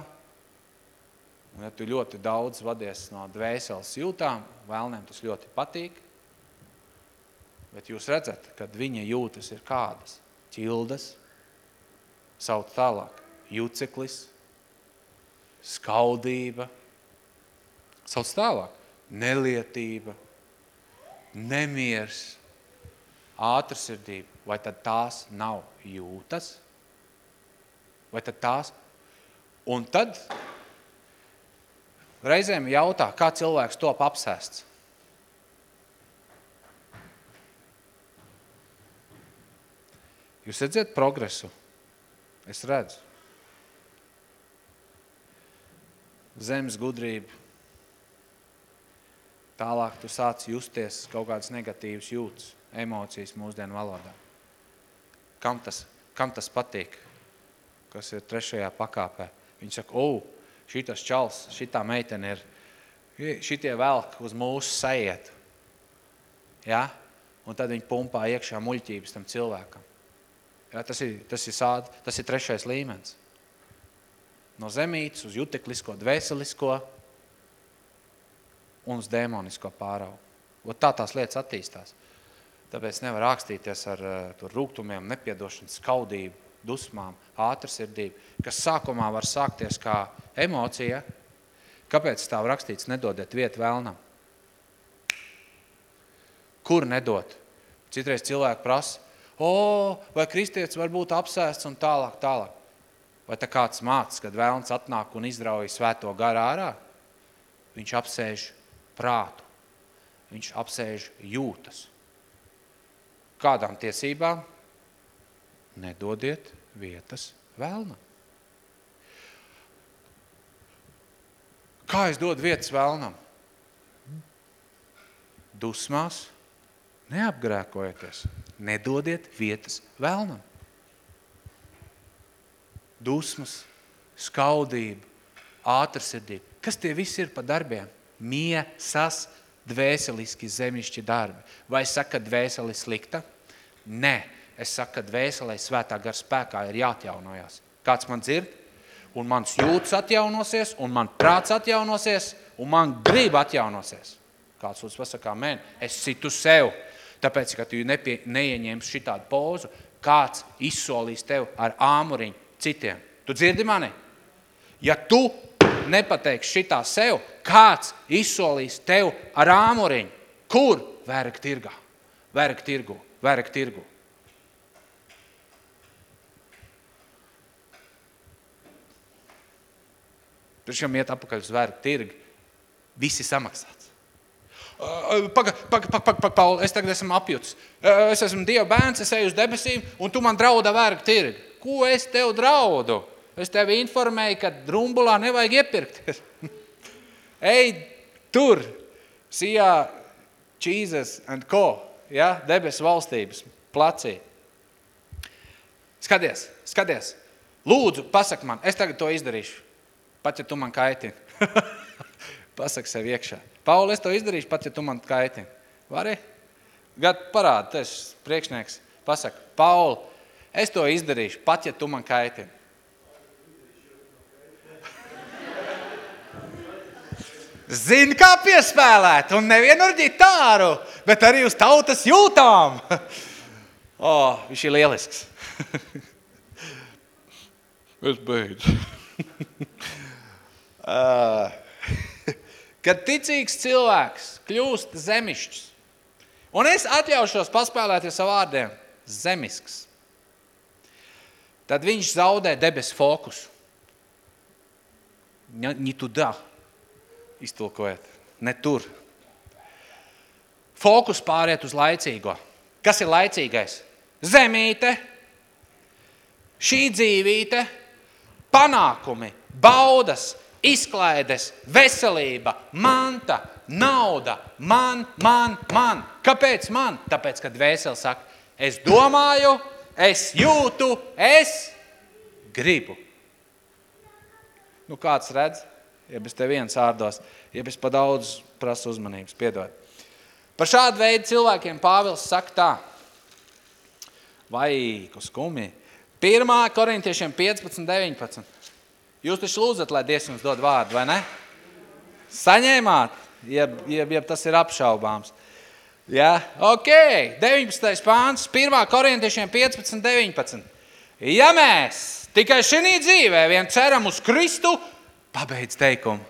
[SPEAKER 3] un ja tu ļoti daudz vadies no dvēseles jūtām, vēlniem tas ļoti patīk, bet jūs redzat, kad viņa jūtas ir kādas ķildas, sauc tālāk, juceklis, skaudība, sauc tālāk, nelietība, nemiers, ātrsirdība, vai tad tās nav jūtas? Vai tad tās? Un tad reizēm jautā, kā cilvēks top apsēsts. Jūs redzat progresu? Es redzu. Zemes gudrība. Tālāk tu sāc justies kaut kādas negatīvas jūtas emocijas mūsdienu valodā. Kam tas, kam tas patīk, kas ir trešajā pakāpē? Viņi saka, o, šitas čals, šitā meitene ir, šitie velk uz mūsu sajietu. Ja? Un tad viņi pumpā iekšā muļķības tam cilvēkam. Ja? Tas, ir, tas, ir sād, tas ir trešais līmenis. No zemītes uz juteklisko, dvēselisko un uz dēmonisko pāraugu. Tā tās lietas attīstās. Tāpēc nevar rakstīties ar uh, tur rūgtumiem, nepiedošanu, skaudību, dusmām, ātrsirdību, kas sākumā var sākties kā emocija. Kāpēc tā rakstīts nedodiet vietu vēlnam? Kur nedot? Citreiz cilvēki prasa, o, vai kristietis var būt apsēsts un tālāk, tālāk. Vai tā kāds māc, kad vēlns atnāk un izrauja svēto garā ārā? Viņš apsēž prātu, viņš apsēž jūtas. Kādām tiesībām? Nedodiet vietas vēlnam. Kā es dodu vietas vēlnam? Dusmās neapgrēkojieties. Nedodiet vietas vēlnam. Dusmas, skaudība, ātrsirdība. Kas tie visi ir pa darbiem? Miesas, dvēseliski zemišķi darbi. Vai es saku, ka dvēseli slikta? Nē, es saku, ka dvēselē svētā gara spēkā ir jāatjaunojās. Kāds man dzird? Un mans jūtas atjaunosies, un man prāts atjaunosies, un man grība atjaunosies. Kāds lūdzu pasakā, mēn, es citu sev, tāpēc, ka tu nepie, neieņems šitādu pozu, kāds izsolīs tev ar āmuriņu citiem. Tu dzirdi mani? Ja tu nepateiksi šitā sev, kāds izsolīs tev ar āmuriņu. Kur? Vērk tirgā. Vērk tirgu. Vērk tirgu. Priekšām iet apakaļ uz vērku tirgu. Visi samaksāts. Paga, paga, paga, paga, Paul, es tagad esmu apjuts. Es esmu Dieva bērns, es eju uz debesīm, un tu man drauda vērku tirgu. Ko es tev draudu? Es tevi informēju, ka drumbulā nevajag iepirkties. Ej tur, sijā Jesus and ko, ja? debes valstības placī. Skaties, skaties. Lūdzu, pasak man, es tagad to izdarīšu. Pat, ja tu man kaitini. pasak sev iekšā. Pauli, es to izdarīšu, pat, ja tu man kaitini. Vari? Gad parādi, esi priekšnieks. Pasak, Pauli, es to izdarīšu, pat, ja tu man kaitini. Zini, kā piespēlēt, un nevienu ar ģitāru, bet arī uz tautas jūtām. oh, viņš ir lielisks. es beidzu. uh, kad ticīgs cilvēks kļūst zemišķs, un es atļaušos paspēlēties ar vārdiem zemisks, tad viņš zaudē debesu fokusu. Ni tu da, iztulkojiet, ne tur. Fokus pāriet uz laicīgo. Kas ir laicīgais? Zemīte, šī dzīvīte, panākumi, baudas, izklaides, veselība, manta, nauda, man, man, man. Kāpēc man? Tāpēc, kad vēseli saka, es domāju, es jūtu, es gribu. Nu, kāds redz, ja bez te viens ārdos, ja bez pa daudz prasa uzmanības, piedod. Par šādu veidu cilvēkiem Pāvils saka tā, vai kuskumi, 1. korintiešiem 15, 19. Jūs taču lūdzat, lai Dievs jums dod vārdu, vai ne? Saņēmāt, jeb, jeb, jeb tas ir apšaubāms. Ja? Ok, 19. pāns, 1. korintiešiem 15, 19. Ja mēs tikai šī dzīvē vien ceram uz Kristu, pabeidz teikumu.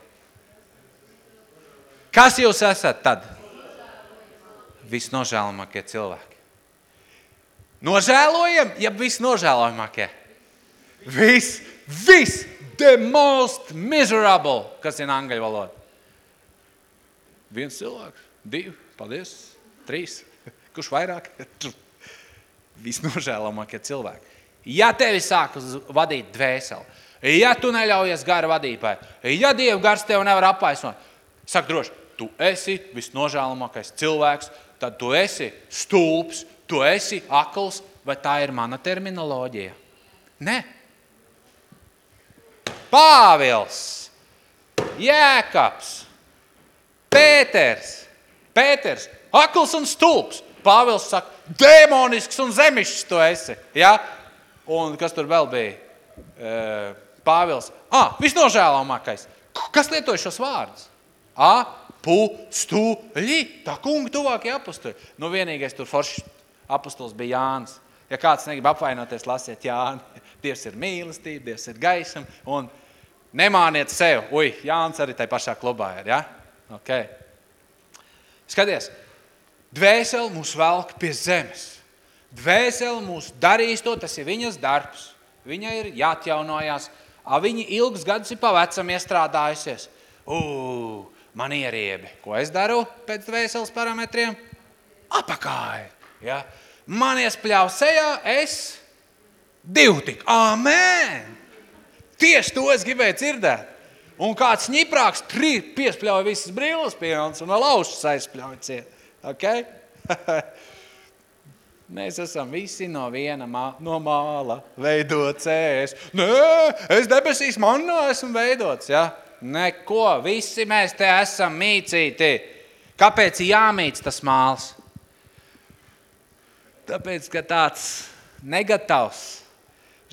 [SPEAKER 3] Kas jūs esat tad? Visnožēlāmākie cilvēki. Nožēlojam, ja visnožēlojamākie. Vis, vis, the most miserable, kas ir angļu valoda. Viens cilvēks, divi, paldies, trīs. Kurš vairāk? Visnožēlāmākie cilvēki. Ja tevi sāk vadīt dvēseli, ja tu neļaujies gara vadībai, ja Dieva gars tev nevar apaisnot, saka droši, tu esi visnožēlāmākais cilvēks, tad tu esi stulbs, tu esi akls, vai tā ir mana terminoloģija? Nē. Pāvils, Jēkabs, Pēters, Pēters, akls un stulbs. Pāvils saka, demonisks un zemišķs tu esi. Ja? Un kas tur vēl bija? Pāvils, ah, visnožēlāmākais. Kas lietoja šos vārdus? A, pu, stu, ļi, tā kunga tuvākie apustuļi. Nu, vienīgais tur foršs apustuls bija Jānis. Ja kāds negrib apvainoties, lasiet Jāni. Dievs ir mīlestība, Dievs ir gaisam. Un nemāniet sev. Ui, Jānis arī tai pašā klubā ir, ja? Ok. Skaties, dvēseli mūs velk pie zemes. Dvēseli mūs darīs to, tas ir viņas darbs. Viņai ir jāatjaunojās. A, viņa ilgus gadus ir pa vecam iestrādājusies. Ugh, man ieriebi. Ko es daru pēc dvēseles parametriem? Apakāj. Ja? Man iespļāva sejā, es divu tik. Amen! Tieši to es gribēju dzirdēt. Un kāds ņiprāks piespļauja visas pie mums un vēl aušas aizspļauja ciet. Okay? Mēs esam visi no viena mā, no māla veidots ēs. Nē, es debesīs manno esmu veidots. Ja? Neko, visi mēs te esam mīcīti. Kāpēc jāmīc tas māls? Tāpēc, ka tāds negatavs,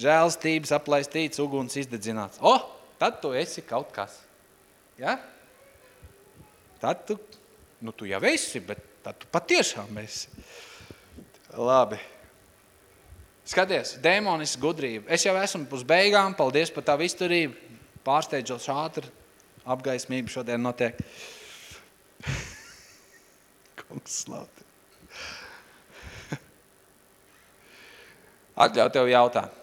[SPEAKER 3] žēlstības aplaistīts, uguns izdedzināts. O, tad tu esi kaut kas. Ja? Tad tu, nu tu jau esi, bet tad tu patiešām esi. Labi. Skaties, dēmonis gudrība. Es jau esmu pus beigām, paldies par tavu izturību. Pārsteidžot ātri, apgaismība šodien notiek. Kungs slavi. Atļauj tev jautāt.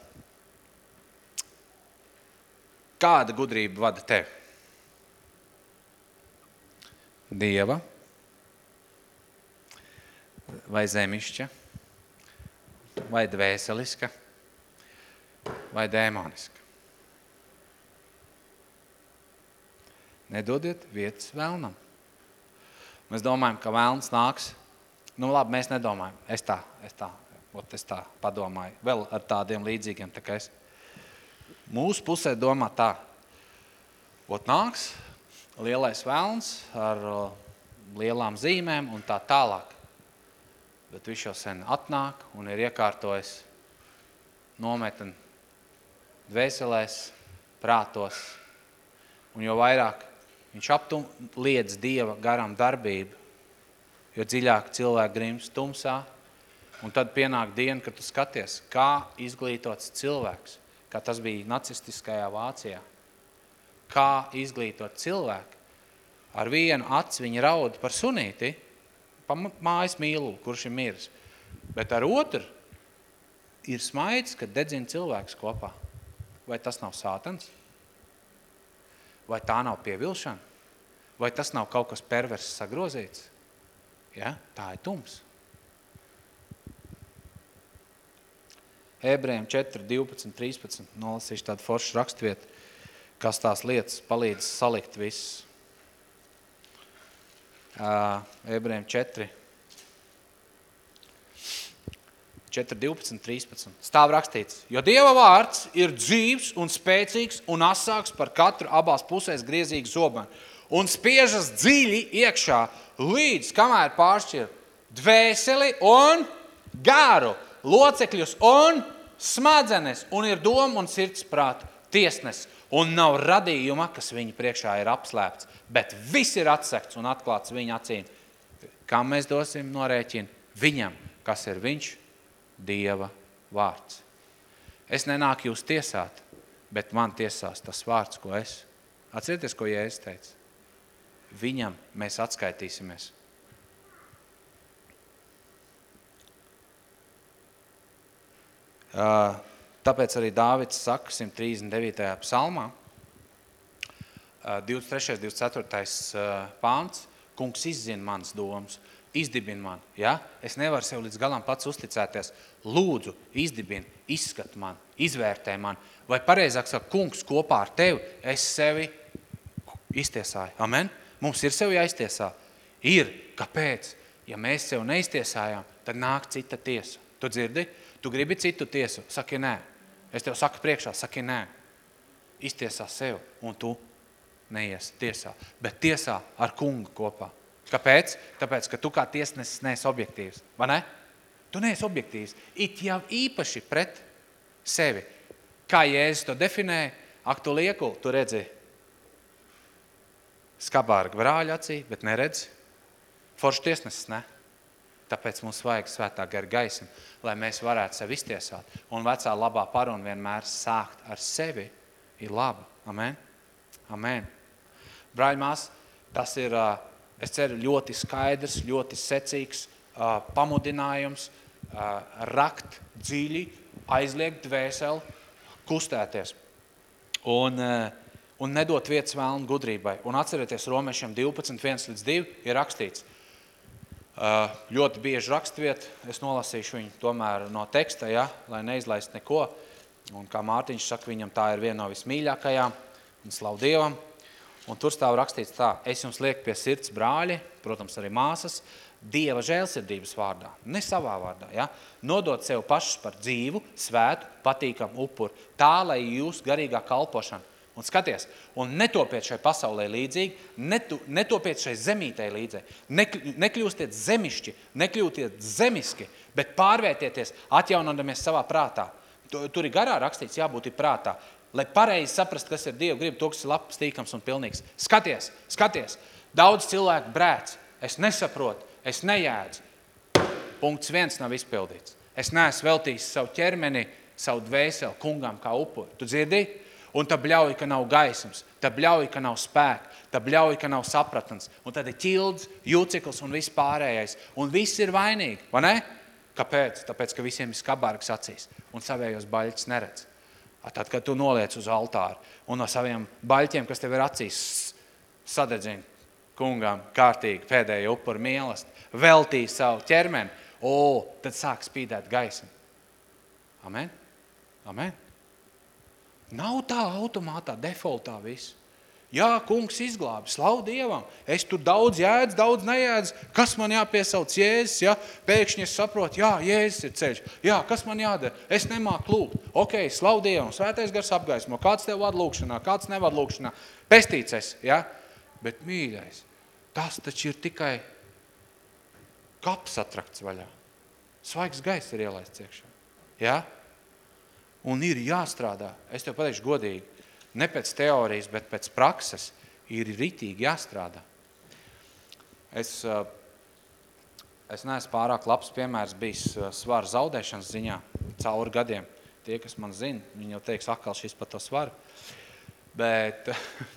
[SPEAKER 3] Kāda gudrība vada tevi? Dieva vai zemišķa vai dvēseliska vai dēmoniska? Nedodiet vietas vēlnam. Mēs domājam, ka vēlns nāks. Nu labi, mēs nedomājam. Es tā, es tā Ot es tā padomāju, vēl ar tādiem līdzīgiem. Tā es. Mūsu pusē domā tā, ot nāks lielais velns ar lielām zīmēm un tā tālāk. Bet viņš jau sen atnāk un ir iekārtojis nometni dvēselēs, prātos. Un jo vairāk viņš aptum liedz Dieva garam darbību, jo dziļāk cilvēki grims tumsā, Un tad pienāk diena, kad tu skaties, kā izglītots cilvēks, kā tas bija nacistiskajā Vācijā. Kā izglītot cilvēku ar vienu aci viņa raud par sunīti, mājas mīlu, kurš ir miris. Bet ar otru ir smaids, kad dedzina cilvēks kopā. Vai tas nav sātans? Vai tā nav pievilšana? Vai tas nav kaut kas perverss sagrozīts? Ja? Tā ir tums. Ebrejiem 4, 12, 13. Nolasīšu tādu foršu rakstvietu, kas tās lietas palīdz salikt visus. Ebrejiem 4, 4, 12, 13. Stāv rakstīts, jo Dieva vārds ir dzīvs un spēcīgs un asāks par katru abās pusēs griezīgu zobenu un spiežas dziļi iekšā līdz, kamēr pāršķir dvēseli un garu, locekļus un smadzenes, un ir doma un sirds prāta tiesnes, un nav radījuma, kas viņa priekšā ir apslēpts, bet viss ir atsekts un atklāts viņa acīm. Kam mēs dosim norēķinu? Viņam, kas ir viņš, Dieva vārds. Es nenāku jūs tiesāt, bet man tiesās tas vārds, ko es. Atcerieties, ko Jēzus teica. Viņam mēs atskaitīsimies. Tāpēc arī Dāvids saka 139. psalmā, 23. 24. pāns, kungs izzina manas domas, izdibina man. Ja? Es nevaru sev līdz galam pats uzticēties. Lūdzu, izdibini, izskat man, izvērtē man. Vai pareizāk saka, kungs kopā ar tevi, es sevi iztiesāju. Amen? Mums ir sev jāiztiesā. Ir. Kāpēc? Ja mēs sev neiztiesājām, tad nāk cita tiesa. Tu dzirdi? Tu gribi citu tiesu? Saki nē. Es tev saku priekšā, saki nē. Iztiesā sev un tu neies tiesā. Bet tiesā ar kungu kopā. Kāpēc? Tāpēc, ka tu kā tiesnesis neesi objektīvs. Vai ne? Tu neesi objektīvs. It jau īpaši pret sevi. Kā Jēzus to definē, ak tu lieku, tu redzi skabārgu brāļu acī, bet neredzi. Forši tiesnesis, ne? Tāpēc mums vajag svētā gara gaismu, lai mēs varētu sevi iztiesāt. Un vecā labā paruna vienmēr sākt ar sevi ir laba. Amen? Amen. Brāļmās, tas ir es ceru, ļoti skaidrs, ļoti secīgs pamudinājums rakt dziļi, aizliegt dvēseli, kustēties un, un nedot vietas vēlnu gudrībai. Un atcerieties, romiešiem 12, 1 līdz 2 ir rakstīts. Ļoti bieži rakstviet, es nolasīšu viņu tomēr no teksta, ja, lai neizlaist neko. Un kā Mārtiņš saka, viņam tā ir viena no vismīļākajām, un slavu Dievam. Un tur stāv rakstīts tā, es jums lieku pie sirds brāļi, protams, arī māsas, Dieva žēlsirdības vārdā, ne savā vārdā. Ja? Nodot sev pašus par dzīvu, svētu, patīkamu upuru, tā, lai jūs garīgā kalpošana. Un skaties, un netopiet šai pasaulē līdzīgi, netu, netopiet šai zemītei līdzīgi, nekļūstiet zemišķi, nekļūtiet zemiski, bet pārvērtieties, atjaunodamies savā prātā. Tur ir garā rakstīts, jābūt ir prātā lai pareizi saprastu, kas ir Dieva griba, to, kas ir labs, tīkams un pilnīgs. Skaties, skaties, daudz cilvēku brēc, es nesaprotu, es nejēdzu. Punkts viens nav izpildīts. Es neesmu veltījis savu ķermeni, savu dvēseli kungam kā upuri. Tu dzirdi? Un tā bļauj, ka nav gaismas, tā bļauj, ka nav spēka, tā bļauj, ka nav sapratnes. Un tad ir ķilds, jūcikls un viss pārējais. Un viss ir vainīgi, vai ne? Kāpēc? Tāpēc, ka visiem ir skabārgs acīs un savējos baļķis neredz. Tad, kad tu noliec uz altāru un no saviem baļķiem, kas tev ir acīs, sadedzina kungam kārtīgi pēdējo upuru mīlestību, veltīja savu ķermeni, o, tad sāk spīdēt gaismu. Amen? Amen? Nav tā automātā, defaultā viss. Jā, kungs izglābi, slavu Dievam. Es tur daudz jēdz, daudz nejēdz. Kas man jāpiesauc Jēzus? Ja? Pēkšņi es saprotu, jā, Jēzus ir ceļš. Jā, kas man jādara? Es nemāku lūgt. Ok, slavu Dievam, svētais gars apgaismo. Kāds tev vada lūkšanā, kāds nevad lūkšanā. Pestīts es, ja? Bet mīļais, tas taču ir tikai kaps atrakts vaļā. Svaigs gaiss ir ielaists iekšā. Ja? Un ir jāstrādā. Es tev pateikšu godīgi ne pēc teorijas, bet pēc prakses, ir ritīgi jāstrādā. Es, eh, es neesmu pārāk labs piemērs bijis eh, svara zaudēšanas ziņā cauri gadiem. Tie, kas man zina, viņi jau teiks, akal šis par to svaru. Bet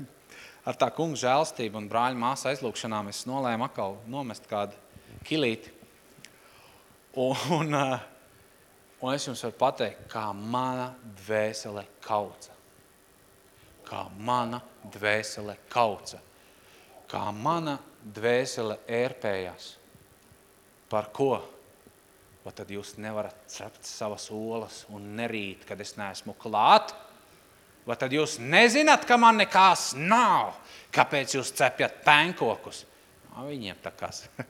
[SPEAKER 3] ar tā kunga žēlstību un brāļa māsa aizlūkšanām es nolēmu atkal nomest kādu kilīti. Un, un, un es jums varu pateikt, kā mana dvēsele kauca. Kā mana dvēsele kauca. Kā mana dvēsele ērpējās. Par ko? Vai tad jūs nevarat cept savas olas un nerīt, kad es neesmu klāt? Vai tad jūs nezināt, ka man nekās nav? Kāpēc jūs cepjat pēnkokus? No, viņiem tā kas.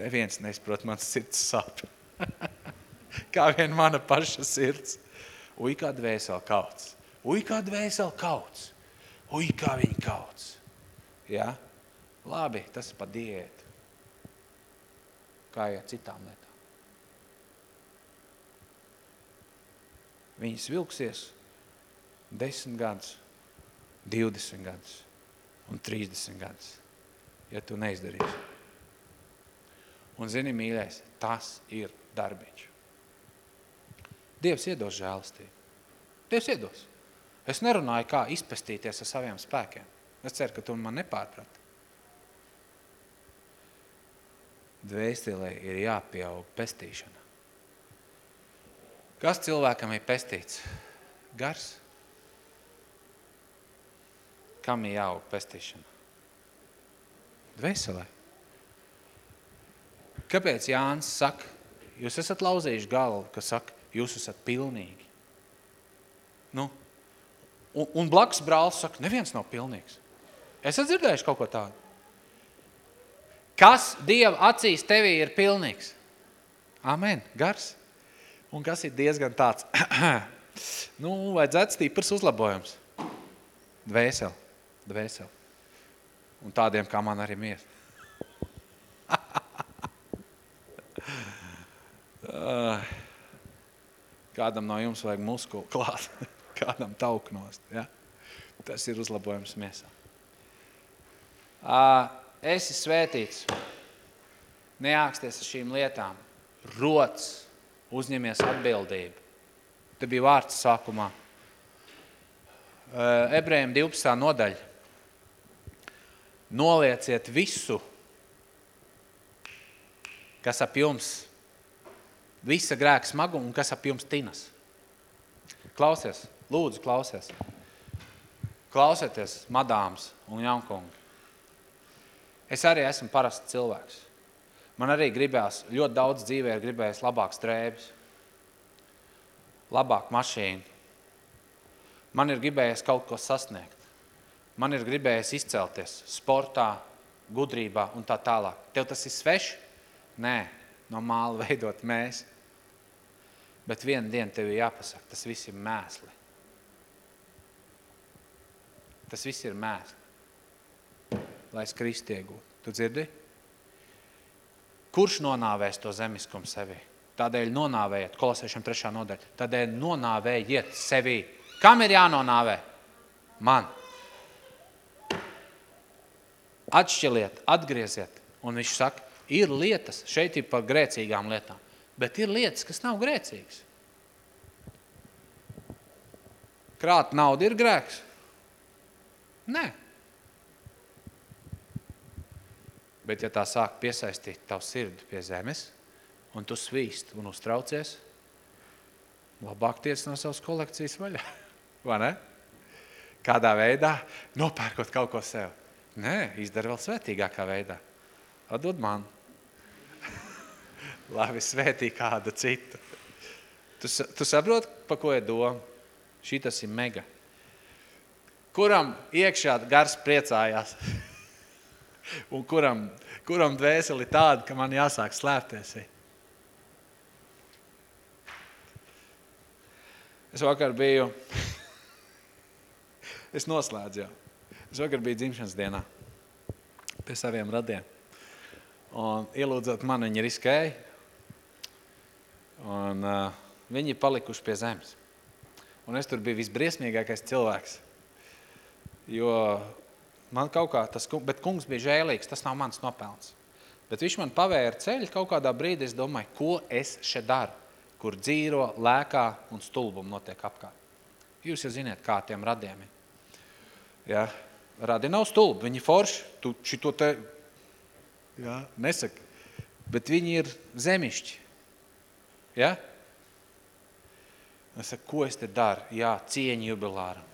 [SPEAKER 3] Neviens neizprot mans sirds sāp. kā vien mana paša sirds. Uj, kā dvēseli kauts. Uj, kā dvēseli kauts. Uj, kā viņi kauts. Ja? Labi, tas pa diētu. Kā jau citām lietām. Viņas vilksies 10 gadus, 20 gadus un 30 gadus, ja tu neizdarīsi. Un zini, mīļais, tas ir darbiņš. Dievs iedos žēlastību. Dievs iedos. Es nerunāju, kā izpestīties ar saviem spēkiem. Es ceru, ka tu man nepārprati. Dvēstelē ir jāpieaug pestīšana. Kas cilvēkam ir pestīts? Gars. Kam ir jāaug pestīšana? Dvēselē. Kāpēc Jānis saka, jūs esat lauzījuši galvu, ka saka, jūs esat pilnīgi? Nu, un, un blakus brālis saka, neviens nav pilnīgs. Esat dzirdējuši kaut ko tādu? Kas Dieva acīs tevī ir pilnīgs? Amen, gars. Un kas ir diezgan tāds, nu, vajadzētu stīprs uzlabojums. Dvēseli, dvēseli. Un tādiem, kā man arī miest. Kādam no jums vajag muskulu klāt, kādam tauknost. Ja? Tas ir uzlabojums miesā. Esi svētīts. Neāksties ar šīm lietām. Rots, uzņemies atbildību. Te bija vārds sākumā. Ebrejiem 12. nodaļa. Nolieciet visu, kas ap jums visa grēka smaguma un kas ap jums tinas. Klausies, lūdzu, klausies. Klausieties, madāms un jaunkungi. Es arī esmu parasts cilvēks. Man arī gribējās, ļoti daudz dzīvē ir gribējis labāks drēbes, labāk mašīnu. Man ir gribējies kaut ko sasniegt. Man ir gribējies izcelties sportā, gudrībā un tā tālāk. Tev tas ir sveši? Nē, no māla veidot mēs. Bet vienu dienu tev ir jāpasaka, tas viss ir mēsli. Tas viss ir mēsli. Lai es Kristu iegūtu. Tu dzirdi? Kurš nonāvēs to zemiskumu sevi? Tādēļ nonāvējiet, kolosēšana trešā nodaļa. Tādēļ nonāvējiet sevi. Kam ir jānonāvē? Man. Atšķiliet, atgrieziet. Un viņš saka, ir lietas, šeit ir par grēcīgām lietām. Bet ir lietas, kas nav grēcīgas. Krāt naudu ir grēks? Nē. Bet ja tā sāk piesaistīt tavu sirdi pie zemes, un tu svīst un uztraucies, labāk tiec no savas kolekcijas vaļā. Vai ne? Kādā veidā nopērkot kaut ko sev. Nē, izdara vēl svētīgākā veidā. Atdod man lai vi svētī kādu citu. Tu, tu saproti, pa ko ir doma? Šī tas ir mega. Kuram iekšā gars priecājās? Un kuram, kuram dvēseli tāda, ka man jāsāk slēpties? Es vakar biju, es noslēdzu jau. Es vakar biju dzimšanas dienā pie saviem radiem. Un ielūdzot man, viņi riskēja, Un, uh, viņi palikuši pie zemes. Un es tur biju visbriesmīgākais cilvēks. Jo man kaut kā tas, bet kungs bija žēlīgs, tas nav mans nopelns. Bet viņš man pavēra ceļu kaut kādā brīdī, es domāju, ko es šeit daru, kur dzīro, lēkā un stulbumu notiek apkārt. Jūs jau ziniet, kā tiem radiem ir. Ja? Radi nav stulbi, viņi forši, tu šito te ja? nesaki, bet viņi ir zemišķi. Ja? Es saku, ko es te daru? Jā, cieņu jubilāram.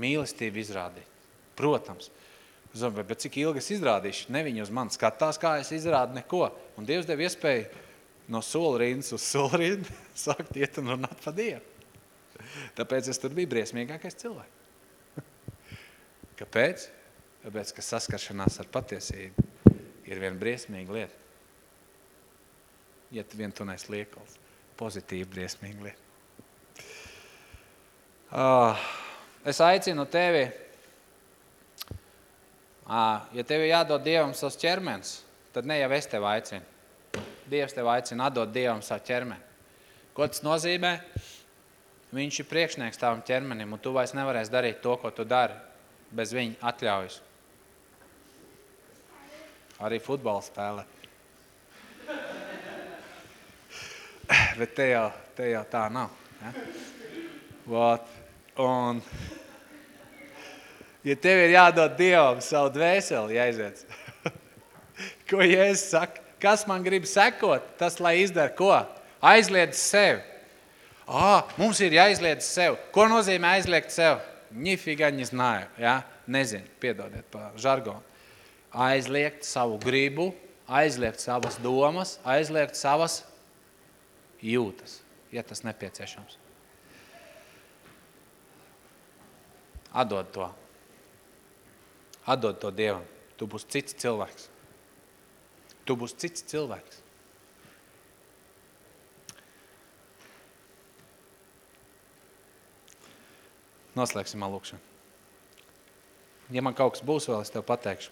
[SPEAKER 3] Mīlestību izrādīt. Protams. Zinu, bet cik ilgi es izrādīšu? Ne viņi uz mani skatās, kā es izrādu neko. Un Dievs dev iespēju no solrindas uz solrindu sākt iet un runāt pa Dievu. Tāpēc es tur biju briesmīgākais cilvēks. Kāpēc? Tāpēc, ka saskaršanās ar patiesību ir viena briesmīga lieta. Ja tu vien tu nes liekals. Pozitīvi briesmīga lieta. Uh, es aicinu tevi, uh, ja tev jādod Dievam savs ķermenis, tad ne jau es tevi aicinu. Dievs tev aicina atdot Dievam savu ķermeni. Ko tas nozīmē? Viņš ir priekšnieks tavam ķermenim, un tu vairs nevarēsi darīt to, ko tu dari, bez viņa atļaujas. Arī futbola spēlē. Bet te jau, te jau tā nav. Ja? Vot. Un, ja tev ir jādod Dievam savu dvēseli, jāiziet. Ko Jēzus saka? Kas man grib sekot, tas lai izdara ko? Aizliedz sevi. Ā, mums ir jāizliedz sev. Ko nozīmē aizliegt sev? Ņifīga не знаю, ja? Nezinu, piedodiet pa žargonu. Aizliegt savu gribu, aizliegt savas domas, aizliegt savas jūtas, ja tas nepieciešams. Atdod to. Atdod to Dievam. Tu būsi cits cilvēks. Tu būsi cits cilvēks. Noslēgsim lūkšanu. Ja man kaut kas būs vēl, es tev pateikšu.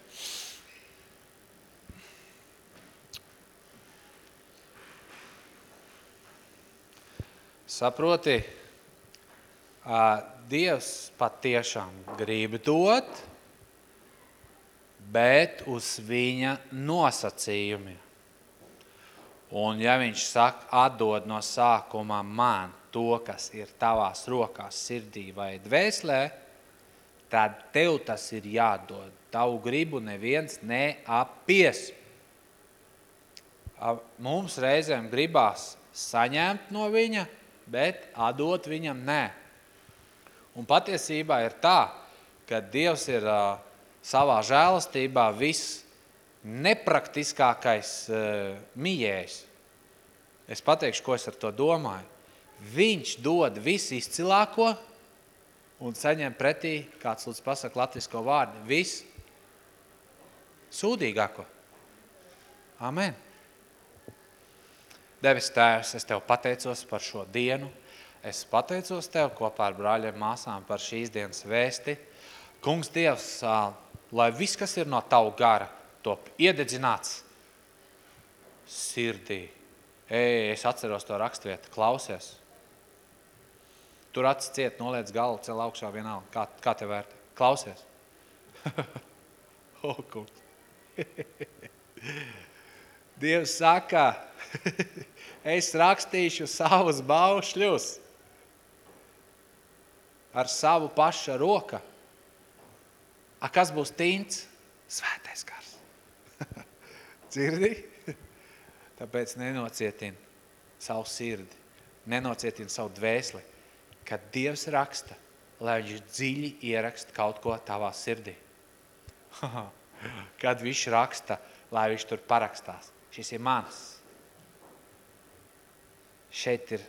[SPEAKER 3] Saproti, Dievs patiešām grib dot, bet uz viņa nosacījumiem. Un ja viņš saka, atdod no sākuma man to, kas ir tavās rokās, sirdī vai dvēslē, tad tev tas ir jādod. Tavu gribu neviens neapies. Mums reizēm gribās saņemt no viņa, bet atdot viņam nē. Un patiesībā ir tā, ka Dievs ir uh, savā žēlastībā viss nepraktiskākais uh, mijējs. Es pateikšu, ko es ar to domāju. Viņš dod visu izcilāko un saņem pretī, kāds lūdzu pasaka latvisko vārdu, visu sūdīgāko. Amen. Devis tēvs, es tev pateicos par šo dienu. Es pateicos tev kopā ar brāļiem māsām par šīs dienas vēsti. Kungs Dievs, lai viss, kas ir no tavu gara, top iededzināts sirdī. Ei, es atceros to rakstvietu, klausies. Tur acis ciet, noliec galvu, cel augšā vienalga. Kā, kā tev vērtē? Klausies. oh, kungs. Dievs saka, es rakstīšu savus baušļus ar savu paša roka. A kas būs tints? Svētais gars. Dzirdi? Tāpēc nenocietin savu sirdi, nenocietin savu dvēsli, kad Dievs raksta, lai viņš dziļi ieraksta kaut ko tavā sirdī. kad viņš raksta, lai viņš tur parakstās. Šis ir mans. Šeit ir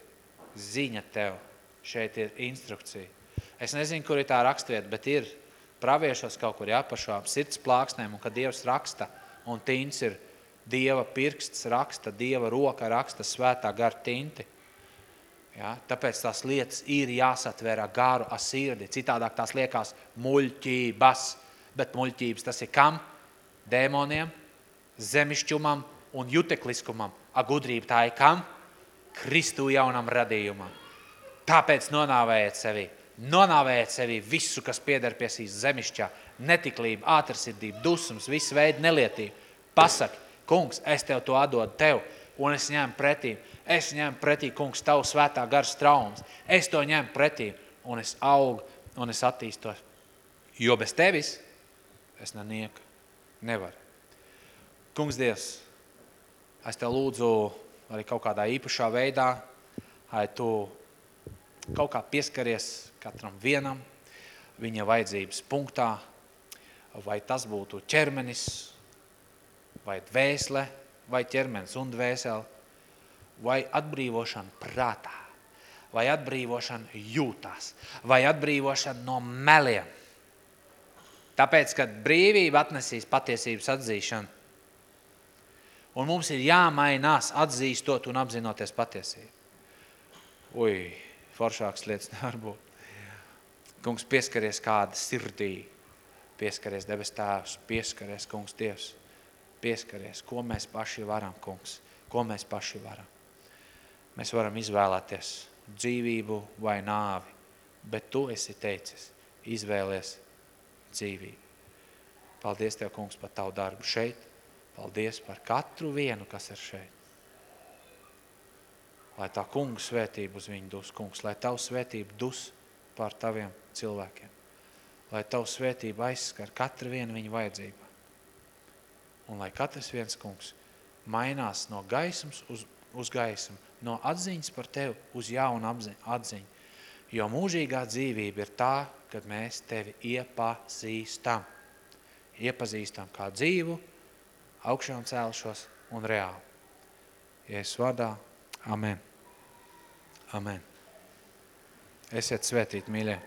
[SPEAKER 3] ziņa tev, šeit ir instrukcija. Es nezinu, kur ir tā rakstvieta, bet ir praviešos kaut kur jā, par šām sirds plāksnēm, un kad Dievs raksta, un tīns ir Dieva pirksts raksta, Dieva roka raksta svētā gar tinti. Ja? Tāpēc tās lietas ir jāsatver ar garu, ar sirdi. Citādāk tās liekas muļķības. Bet muļķības tas ir kam? Dēmoniem, zemišķumam un jutekliskumam. A gudrība tā ir kam? Kristu jaunam radījumam. Tāpēc nonāvējiet sevi. Nonāvējiet sevi visu, kas pieder pie šīs zemišķā. Netiklība, ātrsirdība, dusmas, visu veidu nelietība. Pasaki, kungs, es tev to atdodu tev, un es ņemu pretī Es ņemu pretī, kungs, tavu svētā garas traumas. Es to ņemu pretī un es augu un es attīstos. Jo bez tevis es nenieka nevaru. Kungs Dievs, es Tev lūdzu arī kaut kādā īpašā veidā, lai Tu kaut kā pieskaries katram vienam viņa vajadzības punktā, vai tas būtu ķermenis, vai dvēsele, vai ķermenis un dvēsele, vai atbrīvošana prātā, vai atbrīvošana jūtās, vai atbrīvošana no meliem. Tāpēc, kad brīvība atnesīs patiesības atzīšanu, un mums ir jāmainās atzīstot un apzinoties patiesību. Ui, foršāks lietas nevar būt. Kungs pieskaries kāda sirdī, pieskaries debes tēvs, pieskaries, kungs, Dievs, pieskaries, ko mēs paši varam, kungs, ko mēs paši varam. Mēs varam izvēlēties dzīvību vai nāvi, bet tu esi teicis, izvēlies dzīvību. Paldies Tev, kungs, par Tavu darbu šeit. Paldies par katru vienu, kas ir šeit. Lai tā kunga svētība uz viņu dus, kungs, lai Tavu svētību dus pār Taviem cilvēkiem. Lai Tavu svētība aizskar katru vienu viņu vajadzību. Un lai katrs viens, kungs, mainās no gaismas uz, uz gaismu, no atziņas par Tevi uz jaunu atziņu. Jo mūžīgā dzīvība ir tā, kad mēs Tevi iepazīstam. Iepazīstam kā dzīvu, augšām cēlušos un reāli. Jēzus vārdā. Amen. Amen. Esiet svētīti, mīļie.